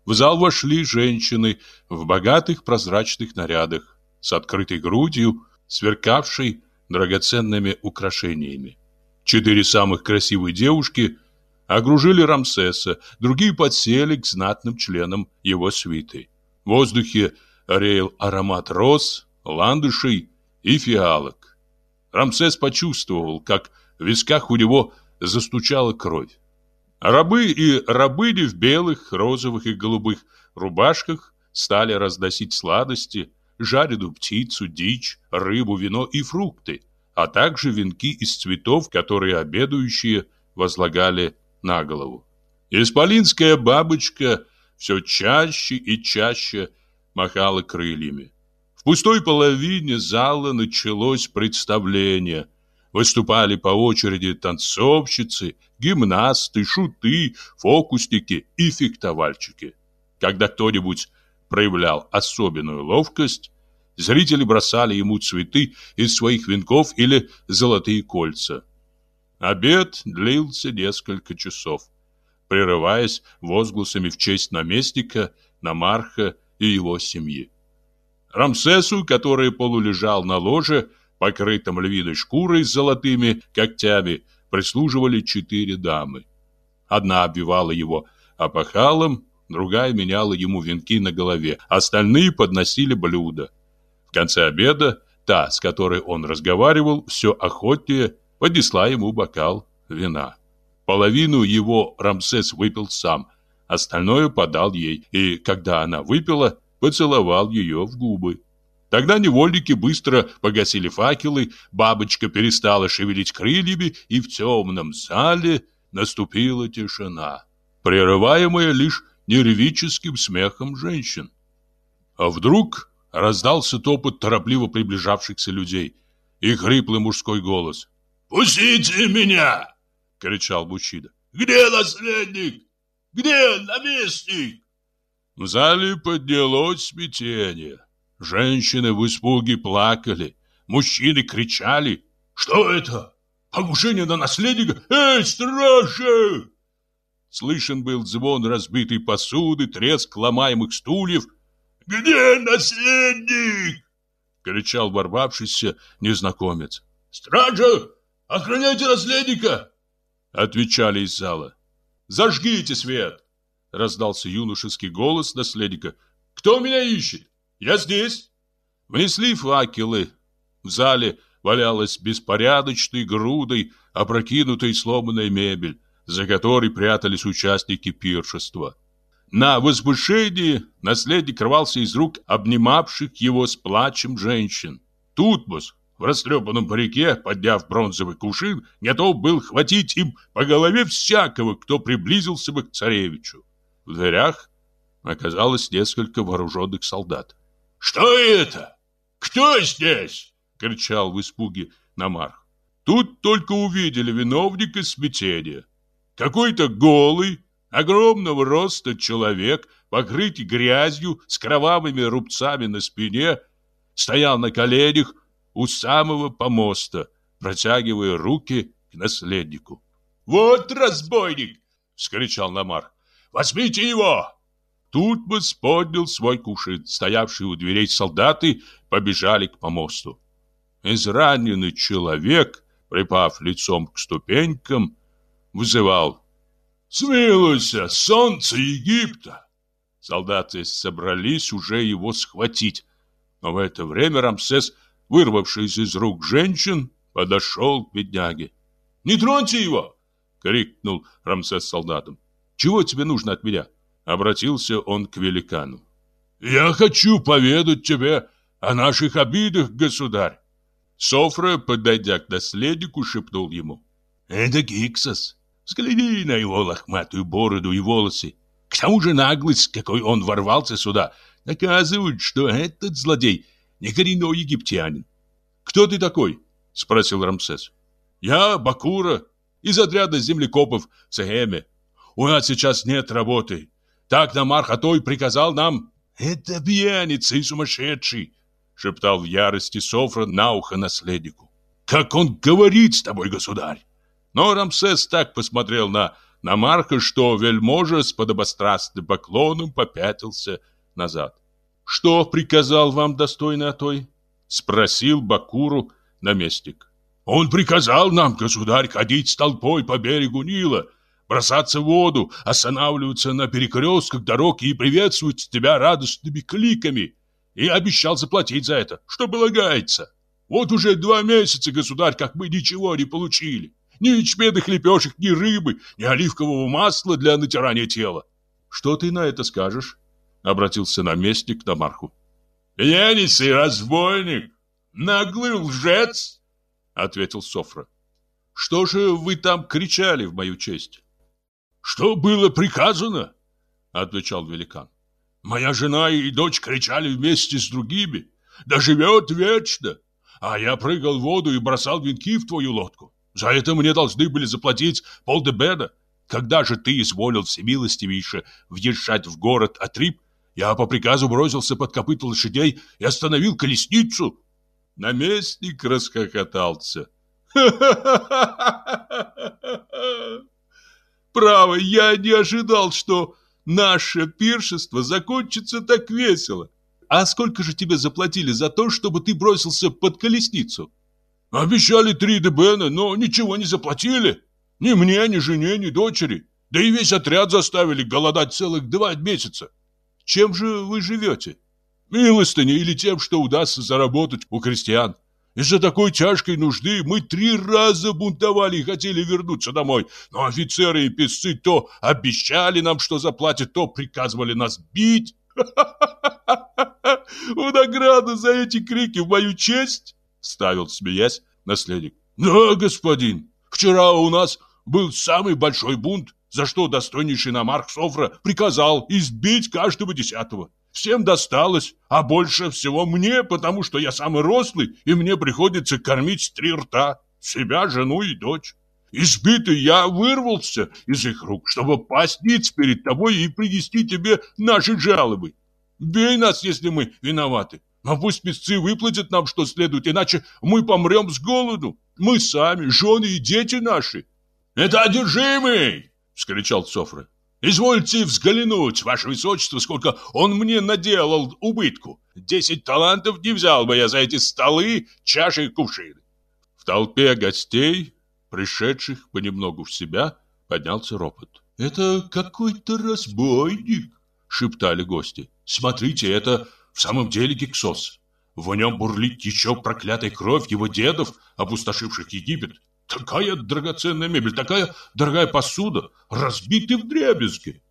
В зал вошли женщины в богатых прозрачных нарядах, с открытой грудью, сверкавшей драгоценными украшениями. Четыре самых красивые девушки окружили Рамсеса, другие подсели к знатным членам его свиты. В воздухе реял аромат роз, ландышей и фиалок. Рамсес почувствовал, как в висках у него застучала кровь. Рабы и рабыни в белых, розовых и голубых рубашках стали разносить сладости, жареную птицу, дичь, рыбу, вино и фрукты, а также венки из цветов, которые обедающие возлагали на голову. Исполинская бабочка все чаще и чаще махала крыльями. В пустой половине зала началось представление. Выступали по очереди танцовщицы, гимнасты, шуты, фокусники и фехтовальщики. Когда кто-нибудь проявлял особенную ловкость, зрители бросали ему цветы из своих венков или золотые кольца. Обед длился несколько часов, прерываясь возгласами в честь наместника, намарха и его семьи. Рамсесу, который полулежал на ложе, покрытом львиной шкурой с золотыми когтями, прислуживали четыре дамы. Одна обвивала его опахалом, другая меняла ему венки на голове, остальные подносили блюда. В конце обеда та, с которой он разговаривал, все охотнее поднесла ему бокал вина. Половину его Рамсес выпил сам, остальное подал ей, и когда она выпила, поцеловал ее в губы. Тогда невольники быстро погасили факелы, бабочка перестала шевелить крыльями, и в темном зале наступила тишина, прерываемая лишь нервическим смехом женщин. А вдруг раздался топот торопливо приближавшихся людей и хриплый мужской голос. «Пустите меня!» — кричал Бучида. «Где наследник? Где наместник?» В зале поднялось смятение. Женщины в испуге плакали, мужчины кричали. «Что это? Покушение на наследника? Эй, стражи!» Слышен был звон разбитой посуды, треск ломаемых стульев. «Где наследник?» — кричал ворвавшийся незнакомец. «Стража! Охраняйте наследника!» — отвечали из зала. «Зажгите свет!» — раздался юношеский голос наследника. «Кто меня ищет? Я здесь!» Внесли факелы. В зале валялась беспорядочной грудой опрокинутая и сломанная мебель за которой прятались участники пиршества. На возвышении наследник рвался из рук обнимавших его с плачем женщин. Тутмос в растрепанном парике, подняв бронзовый кувшин, готов был хватить им по голове всякого, кто приблизился бы к царевичу. В дверях оказалось несколько вооруженных солдат. «Что это? Кто здесь?» — кричал в испуге Намарх. Тут только увидели виновника смятения. Какой-то голый, огромного роста человек, покрытый грязью, с кровавыми рубцами на спине, стоял на коленях у самого помоста, протягивая руки к наследнику. «Вот разбойник!» — вскричал Намар. «Возьмите его!» Тутмос поднял свой кушет. Стоявшие у дверей солдаты побежали к помосту. Израненный человек, припав лицом к ступенькам, вызывал «Смилуйся, солнце Египта!» Солдаты собрались уже его схватить. Но в это время Рамсес, вырвавшись из рук женщин, подошел к бедняге. «Не троньте его!» — крикнул Рамсес солдатам. «Чего тебе нужно от меня?» — обратился он к великану. «Я хочу поведать тебе о наших обидах, государь!» Софра, подойдя к наследнику, шепнул ему. «Это Гиксос, Взгляни на его лохматую бороду и волосы. К тому же наглость, какой он ворвался сюда, доказывает, что этот злодей не коренной египтянин. «Кто ты такой?» — спросил Рамсес. «Я Бакура, из отряда землекопов в Сахеме. У нас сейчас нет работы. Так Намар Хатой приказал нам...» «Это пьяница и сумасшедший!» — шептал в ярости Софра на ухо наследнику. «Как он говорит с тобой, государь! Но Рамсес так посмотрел на Намарха, что вельможа с подобострастным поклоном попятился назад. «Что приказал вам достойный Атой?» — спросил Бакуру наместник. «Он приказал нам, государь, ходить с толпой по берегу Нила, бросаться в воду, останавливаться на перекрестках дорог и приветствовать тебя радостными кликами. И обещал заплатить за это, что полагается. Вот уже два месяца, государь, как мы ничего не получили. Ни ячменных лепешек, ни рыбы, ни оливкового масла для натирания тела. Что ты на это скажешь? Обратился наместник на Марху. Пьяница и разбойник, наглый лжец, ответил Софра. Что же вы там кричали в мою честь? Что было приказано? Отвечал великан. Моя жена и дочь кричали вместе с другими. Да живет вечно. А я прыгал в воду и бросал венки в твою лодку. За это мне должны были заплатить полдебеда. Когда же ты изволил всемилостивейше въезжать в город Атрип, я по приказу бросился под копыта лошадей и остановил колесницу. Наместник расхохотался. Право, я не ожидал, что наше пиршество закончится так весело. А сколько же тебе заплатили за то, чтобы ты бросился под колесницу? Обещали три дебена, но ничего не заплатили. Ни мне, ни жене, ни дочери. Да и весь отряд заставили голодать целых два месяца. Чем же вы живете? Милостыней или тем, что удастся заработать у крестьян. Из-за такой тяжкой нужды мы три раза бунтовали и хотели вернуться домой. Но офицеры и песцы то обещали нам, что заплатят, то приказывали нас бить. В награду за эти крики в мою честь Ставил, смеясь, наследник. Да, господин, вчера у нас был самый большой бунт, за что достойнейший намарх Софра приказал избить каждого десятого. Всем досталось, а больше всего мне, потому что я самый рослый, и мне приходится кормить три рта, себя, жену и дочь. Избитый я вырвался из их рук, чтобы пасть перед тобой и принести тебе наши жалобы. Бей нас, если мы виноваты. А пусть песцы выплатят нам, что следует, иначе мы помрем с голоду. Мы сами, жены и дети наши. Это одержимый! Вскричал Софра. Извольте взглянуть, ваше высочество, сколько он мне наделал убытку. Десять талантов не взял бы я за эти столы, чаши и кувшины. В толпе гостей, пришедших понемногу в себя, поднялся ропот. «Это какой-то разбойник!» — шептали гости. «Смотрите, это в самом деле Гексос. В нем бурлит еще проклятая кровь его дедов, опустошивших Египет. Такая драгоценная мебель, такая дорогая посуда, разбиты в дребезги.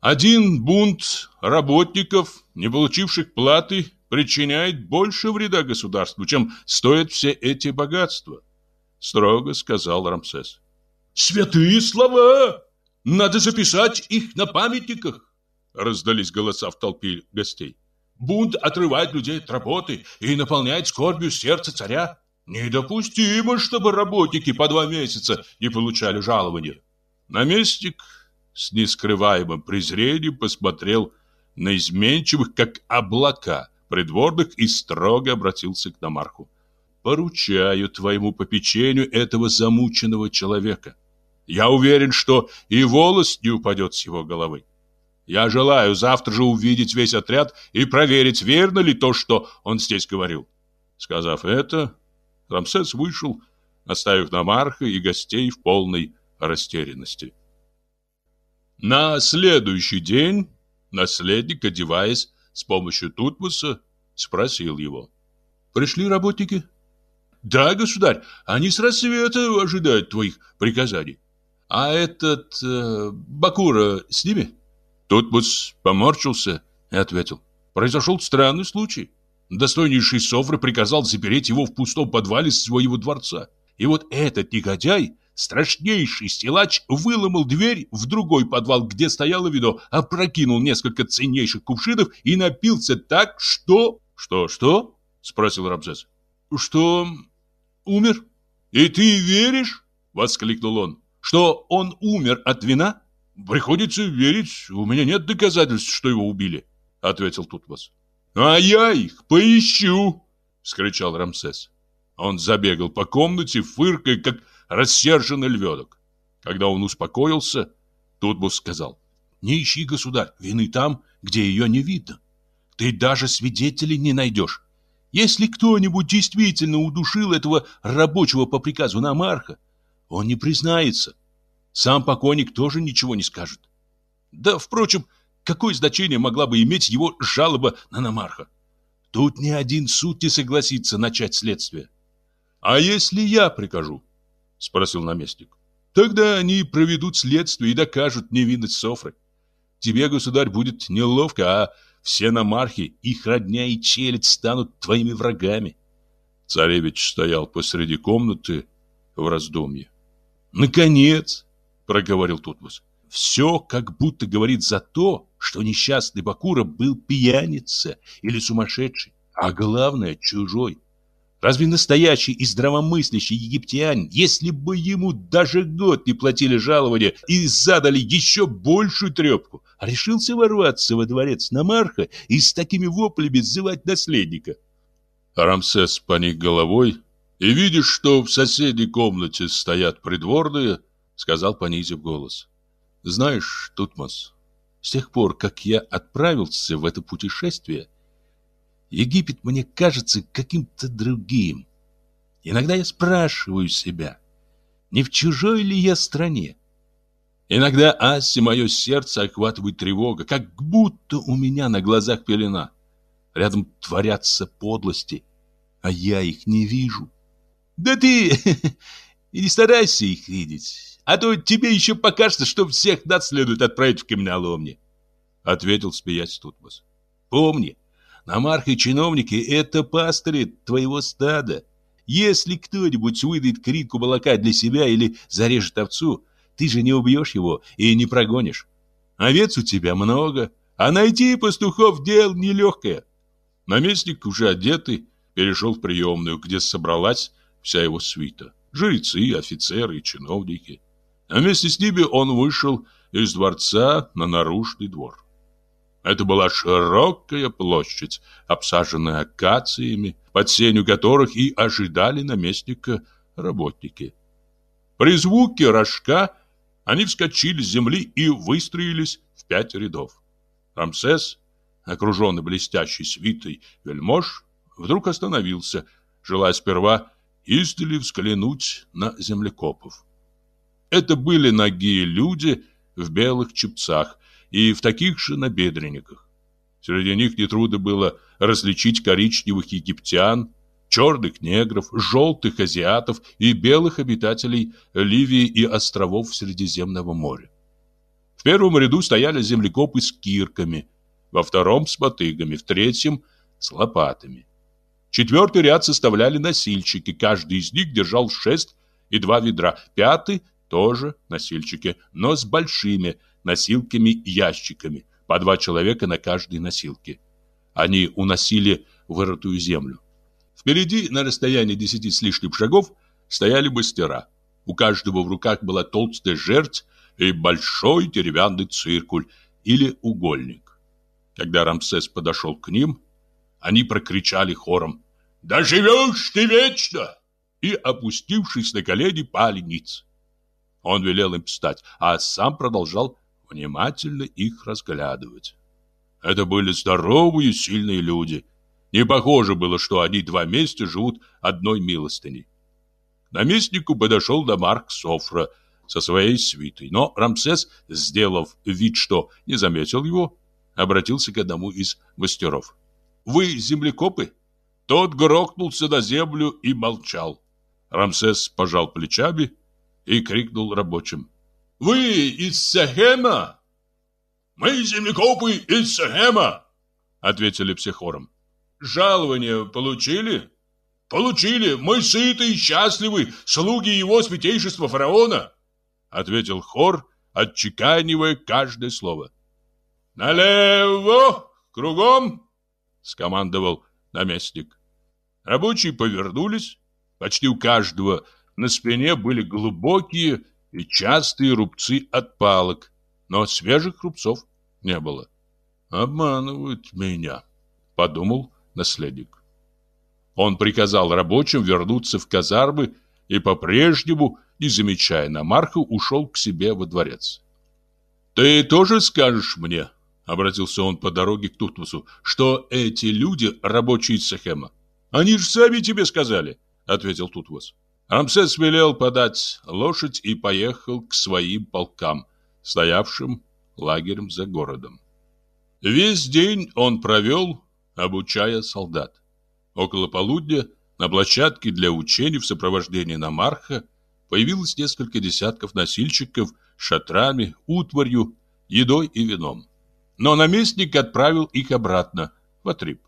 Один бунт работников, не получивших платы, причиняет больше вреда государству, чем стоят все эти богатства, строго сказал Рамсес. Святые слова! Надо записать их на памятниках, раздались голоса в толпе гостей. Бунт отрывает людей от работы и наполняет скорбью сердце царя. Недопустимо, чтобы работники по два месяца не получали жалования. Наместник с нескрываемым презрением посмотрел на изменчивых, как облака, придворных и строго обратился к Намарху. «Поручаю твоему попечению этого замученного человека. Я уверен, что и волос не упадет с его головы. Я желаю завтра же увидеть весь отряд и проверить, верно ли то, что он здесь говорил. Сказав это, Рамсес вышел, оставив Намарха и гостей в полной растерянности. На следующий день наследник, одеваясь с помощью Тутмоса, спросил его. «Пришли работники?» «Да, государь, они с рассвета ожидают твоих приказаний. А этот э, Бакура с ними?» Тутмос поморщился и ответил. Произошел странный случай. Достойнейший Софра приказал запереть его в пустом подвале своего дворца. И вот этот негодяй, страшнейший стелач, выломал дверь в другой подвал, где стояло вино, опрокинул несколько ценнейших кувшинов и напился так, что... «Что, что?» — спросил Рамзес. «Что умер?» «И ты веришь?» — воскликнул он. «Что он умер от вина?» Приходится верить, у меня нет доказательств, что его убили, ответил Тутмос. А я их поищу, вскричал Рамсес. Он забегал по комнате, фыркая, как рассерженный львенок. Когда он успокоился, Тутбус сказал, не ищи, государь, вины там, где ее не видно. Ты даже свидетелей не найдешь. Если кто-нибудь действительно удушил этого рабочего по приказу Намарха, он не признается. Сам покойник тоже ничего не скажет. Да, впрочем, какое значение могла бы иметь его жалоба на Намарха? Тут ни один суд не согласится начать следствие. А если я прикажу? Спросил наместник. Тогда они проведут следствие и докажут невинность Софры. Тебе, государь, будет неловко, а все намархи, их родня и челядь станут твоими врагами. Царевич стоял посреди комнаты в раздумье. Наконец, проговорил Тутмос. Все как будто говорит за то, что несчастный Бакура был пьяница или сумасшедший, а главное чужой. Разве настоящий и здравомыслящий египтянин, если бы ему даже год не платили жалования и задали еще большую трепку, решился ворваться во дворец Намарха и с такими воплями зывать наследника? Рамсес поник головой и, видишь, что в соседней комнате стоят придворные, сказал, понизив голос. Знаешь, Тутмос, с тех пор, как я отправился в это путешествие, Египет мне кажется каким-то другим. Иногда я спрашиваю себя, не в чужой ли я стране? Иногда Аси мое сердце охватывает тревога, как будто у меня на глазах пелена. Рядом творятся подлости, а я их не вижу. Да ты и не старайся их видеть, а то тебе еще покажется, что всех нас следует отправить в каменоломни, ответил смеясь Тутмос. Помни, Намарх и чиновники — это пастыри твоего стада. Если кто-нибудь выдает критку молока для себя или зарежет овцу, ты же не убьешь его и не прогонишь. Овец у тебя много, а найти пастухов дел нелегкое. Наместник, уже одетый, перешел в приемную, где собралась вся его свита. Жрецы, офицеры и чиновники. А вместе с ними он вышел из дворца на наружный двор. Это была широкая площадь, обсаженная акациями, под сенью которых и ожидали наместника работники. При звуке рожка они вскочили с земли и выстроились в пять рядов. Рамсес, окруженный блестящей свитой вельмож, вдруг остановился, желая сперва издали взглянуть на землекопов. Это были ноги люди в белых чепцах, и в таких же набедренниках. Среди них нетрудно было различить коричневых египтян, черных негров, желтых азиатов и белых обитателей Ливии и островов Средиземного моря. В первом ряду стояли землекопы с кирками, во втором с мотыгами, в третьем с лопатами. Четвертый ряд составляли носильщики, каждый из них держал шест и два ведра, пятый тоже носильщики, но с большими носилками-ящиками, по два человека на каждой носилке. Они уносили вырытую землю. Впереди, на расстоянии десяти с лишним шагов, стояли мастера. У каждого в руках была толстая жерть и большой деревянный циркуль или угольник. Когда Рамсес подошел к ним, они прокричали хором «Да живешь ты вечно!» и, опустившись на колени, пали ниц. Он велел им встать, а сам продолжал внимательно их разглядывать. Это были здоровые, сильные люди. Не похоже было, что они два месяца живут одной милостыней. Наместнику подошел Дамарк Софра со своей свитой, но Рамсес, сделав вид, что не заметил его, обратился к одному из мастеров. «Вы землекопы?» Тот грохнулся на землю и молчал. Рамсес пожал плечами и крикнул рабочим. Вы из Сахема? Мы землекопы из Сахема, ответили все хором. Жалование получили? Получили. Мы сыты и счастливы, слуги его святейшества фараона, ответил хор, отчеканивая каждое слово. Налево, кругом, скомандовал наместник. Рабочие повернулись. Почти у каждого на спине были глубокие и частые рубцы от палок, но свежих рубцов не было. «Обманывают меня», — подумал наследник. Он приказал рабочим вернуться в казармы и по-прежнему, не замечая Намарха, ушел к себе во дворец. Ты тоже скажешь мне, обратился он по дороге к Тутмосу, что эти люди рабочие из Сахема? Они же сами тебе сказали, ответил Тутмос. Рамсес велел подать лошадь и поехал к своим полкам, стоявшим лагерем за городом. Весь день он провел, обучая солдат. Около полудня на площадке для учений в сопровождении Намарха появилось несколько десятков носильщиков с шатрами, утварью, едой и вином. Но наместник отправил их обратно в Атриб.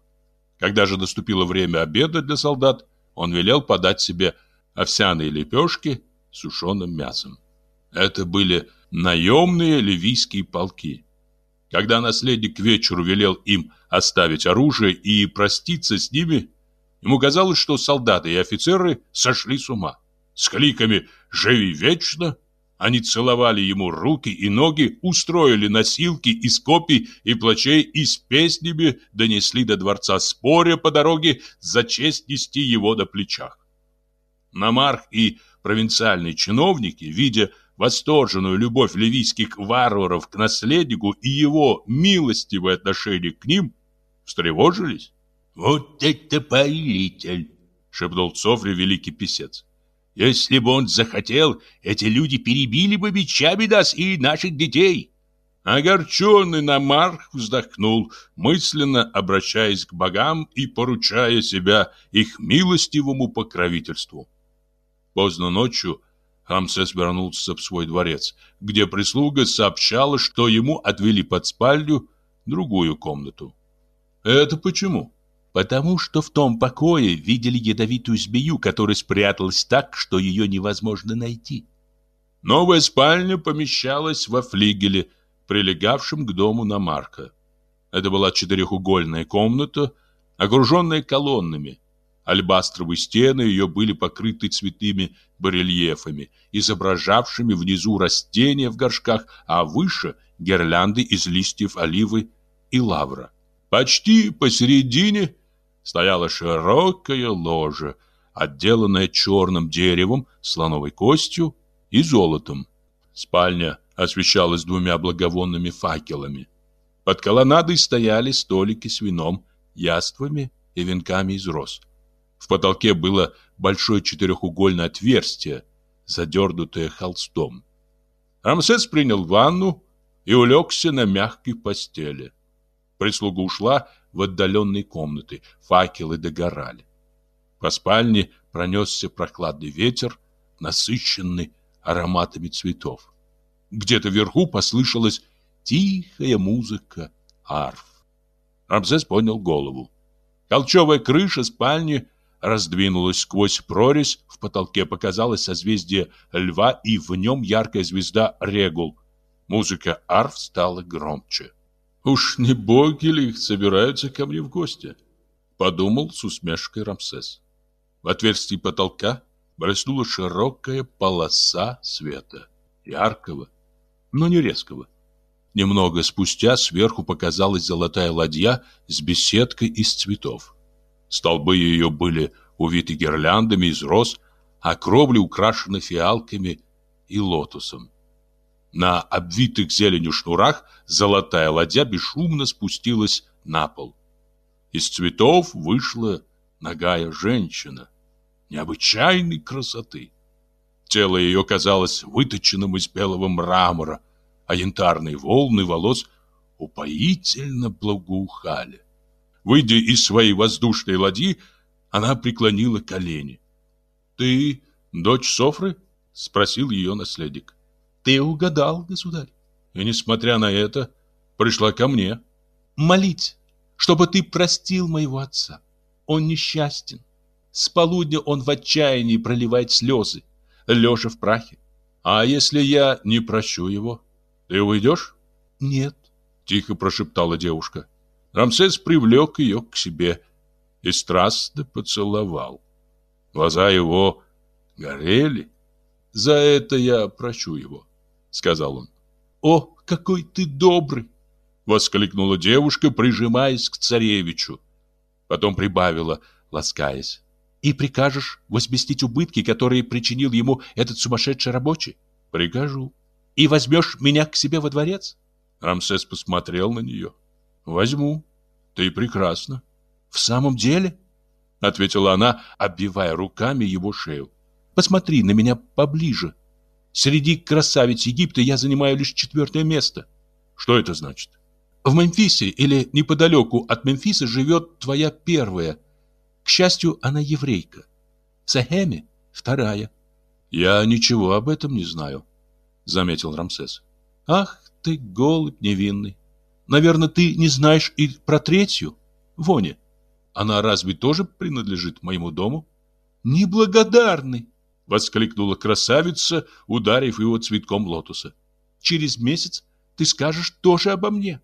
Когда же наступило время обеда для солдат, он велел подать себе овсяные лепешки с сушеным мясом. Это были наемные ливийские полки. Когда наследник к вечеру велел им оставить оружие и проститься с ними, ему казалось, что солдаты и офицеры сошли с ума. С кликами «Живи вечно!» они целовали ему руки и ноги, устроили носилки из копий и плачей и с песнями донесли до дворца, споря по дороге за честь нести его на плечах. Намарх и провинциальные чиновники, видя восторженную любовь ливийских варваров к наследнику и его милостивое отношение к ним, встревожились. «Вот это повелитель!» — шепнул Цофри великий писец. «Если бы он захотел, эти люди перебили бы мечами нас и наших детей!» Огорченный Намарх вздохнул, мысленно обращаясь к богам и поручая себя их милостивому покровительству. Поздно ночью Хамсес вернулся в свой дворец, где прислуга сообщала, что ему отвели под спальню другую комнату. Это почему? Потому что в том покое видели ядовитую змею, которая спряталась так, что ее невозможно найти. Новая спальня помещалась во флигеле, прилегавшем к дому Намарка. Это была четырехугольная комната, окруженная колоннами, Альбастровые стены ее были покрыты цветными барельефами, изображавшими внизу растения в горшках, а выше – гирлянды из листьев оливы и лавра. Почти посередине стояла широкая ложа, отделанная черным деревом, слоновой костью и золотом. Спальня освещалась двумя благовонными факелами. Под колоннадой стояли столики с вином, яствами и венками из роз. В потолке было большое четырехугольное отверстие, задернутое холстом. Рамсес принял ванну и улегся на мягкой постели. Прислуга ушла в отдаленные комнаты, факелы догорали. По спальне пронесся прохладный ветер, насыщенный ароматами цветов. Где-то вверху послышалась тихая музыка арф. Рамзес поднял голову. Колчевая крыша спальни раздвинулась сквозь прорезь, в потолке показалось созвездие льва и в нем яркая звезда Регул. Музыка арф стала громче. «Уж не боги ли их собираются ко мне в гости?» Подумал с усмешкой Рамсес. В отверстии потолка блеснула широкая полоса света, яркого, но не резкого. Немного спустя сверху показалась золотая ладья с беседкой из цветов. Столбы ее были увиты гирляндами из роз, а кровли украшены фиалками и лотосом. На обвитых зеленью шнурах золотая ладья бесшумно спустилась на пол. Из цветов вышла ногая женщина необычайной красоты. Тело ее казалось выточенным из белого мрамора, а янтарные волны волос упоительно благоухали. Выйдя из своей воздушной ладьи, она преклонила колени. «Ты дочь Софры?» — спросил ее наследник. «Ты угадал, государь. И, несмотря на это, пришла ко мне. Молить, чтобы ты простил моего отца. Он несчастен. С полудня он в отчаянии проливает слезы, лежа в прахе. А если я не прощу его, ты уйдешь?» «Нет», — тихо прошептала девушка. Рамсес привлек ее к себе и страстно поцеловал. Глаза его горели. «За это я прощу его», — сказал он. «О, какой ты добрый!» — воскликнула девушка, прижимаясь к царевичу. Потом прибавила, ласкаясь. «И прикажешь возместить убытки, которые причинил ему этот сумасшедший рабочий?» «Прикажу». и возьмешь меня к себе во дворец? Рамсес посмотрел на нее. Возьму. Ты прекрасна. В самом деле? Ответила она, обвивая руками его шею. Посмотри на меня поближе. Среди красавиц Египта я занимаю лишь четвертое место. Что это значит? В Мемфисе или неподалеку от Мемфиса живет твоя первая. К счастью, она еврейка. В Сахеме вторая. Я ничего об этом не знаю, заметил Рамсес. Ах, ты голубь невинный. Наверное, ты не знаешь и про третью, Воне. Она разве тоже принадлежит моему дому? Неблагодарный, воскликнула красавица, ударив его цветком лотоса. Через месяц ты скажешь тоже обо мне.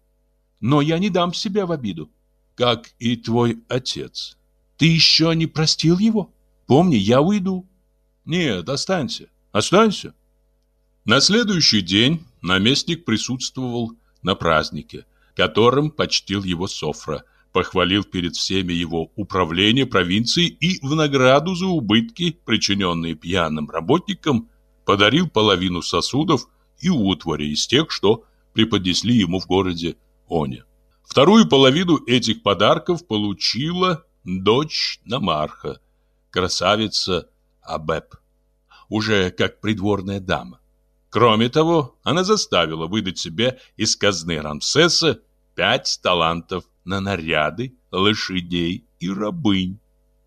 Но я не дам себя в обиду. Как и твой отец. Ты еще не простил его? Помни, я уйду. Нет, останься. Останься. На следующий день наместник присутствовал на празднике, которым почтил его Софра, похвалил перед всеми его управление провинцией и в награду за убытки, причиненные пьяным работникам, подарил половину сосудов и утвари из тех, что преподнесли ему в городе Оне. Вторую половину этих подарков получила дочь Намарха, красавица Абеб, уже как придворная дама. Кроме того, она заставила выдать себе из казны Рамсеса пять талантов на наряды, лошадей и рабынь.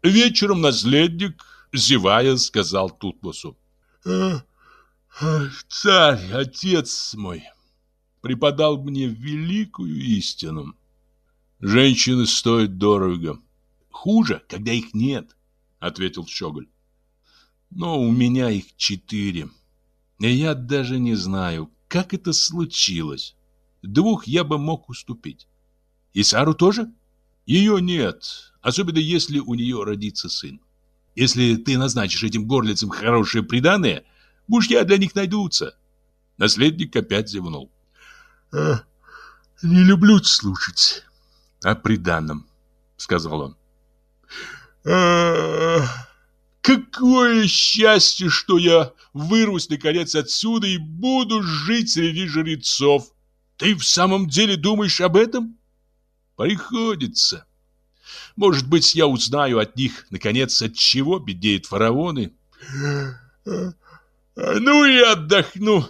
Вечером наследник, зевая, сказал Тутмосу. «Царь, отец мой, преподал мне великую истину. Женщины стоят дорого. Хуже, когда их нет, ответил Щеголь. Но у меня их четыре. И я даже не знаю, как это случилось. Двух я бы мог уступить. И Сару тоже? Ее нет, особенно если у нее родится сын. Если ты назначишь этим горлицам хорошее приданое, мужья для них найдутся. Наследник опять зевнул. «А, «Не люблю слушать о приданом», — сказал он. «А, какое счастье, что я вырвусь наконец отсюда и буду жить среди жрецов! Ты в самом деле думаешь об этом?» «Приходится. Может быть, я узнаю от них, наконец, от чего бедеют фараоны». «Ну и отдохну»,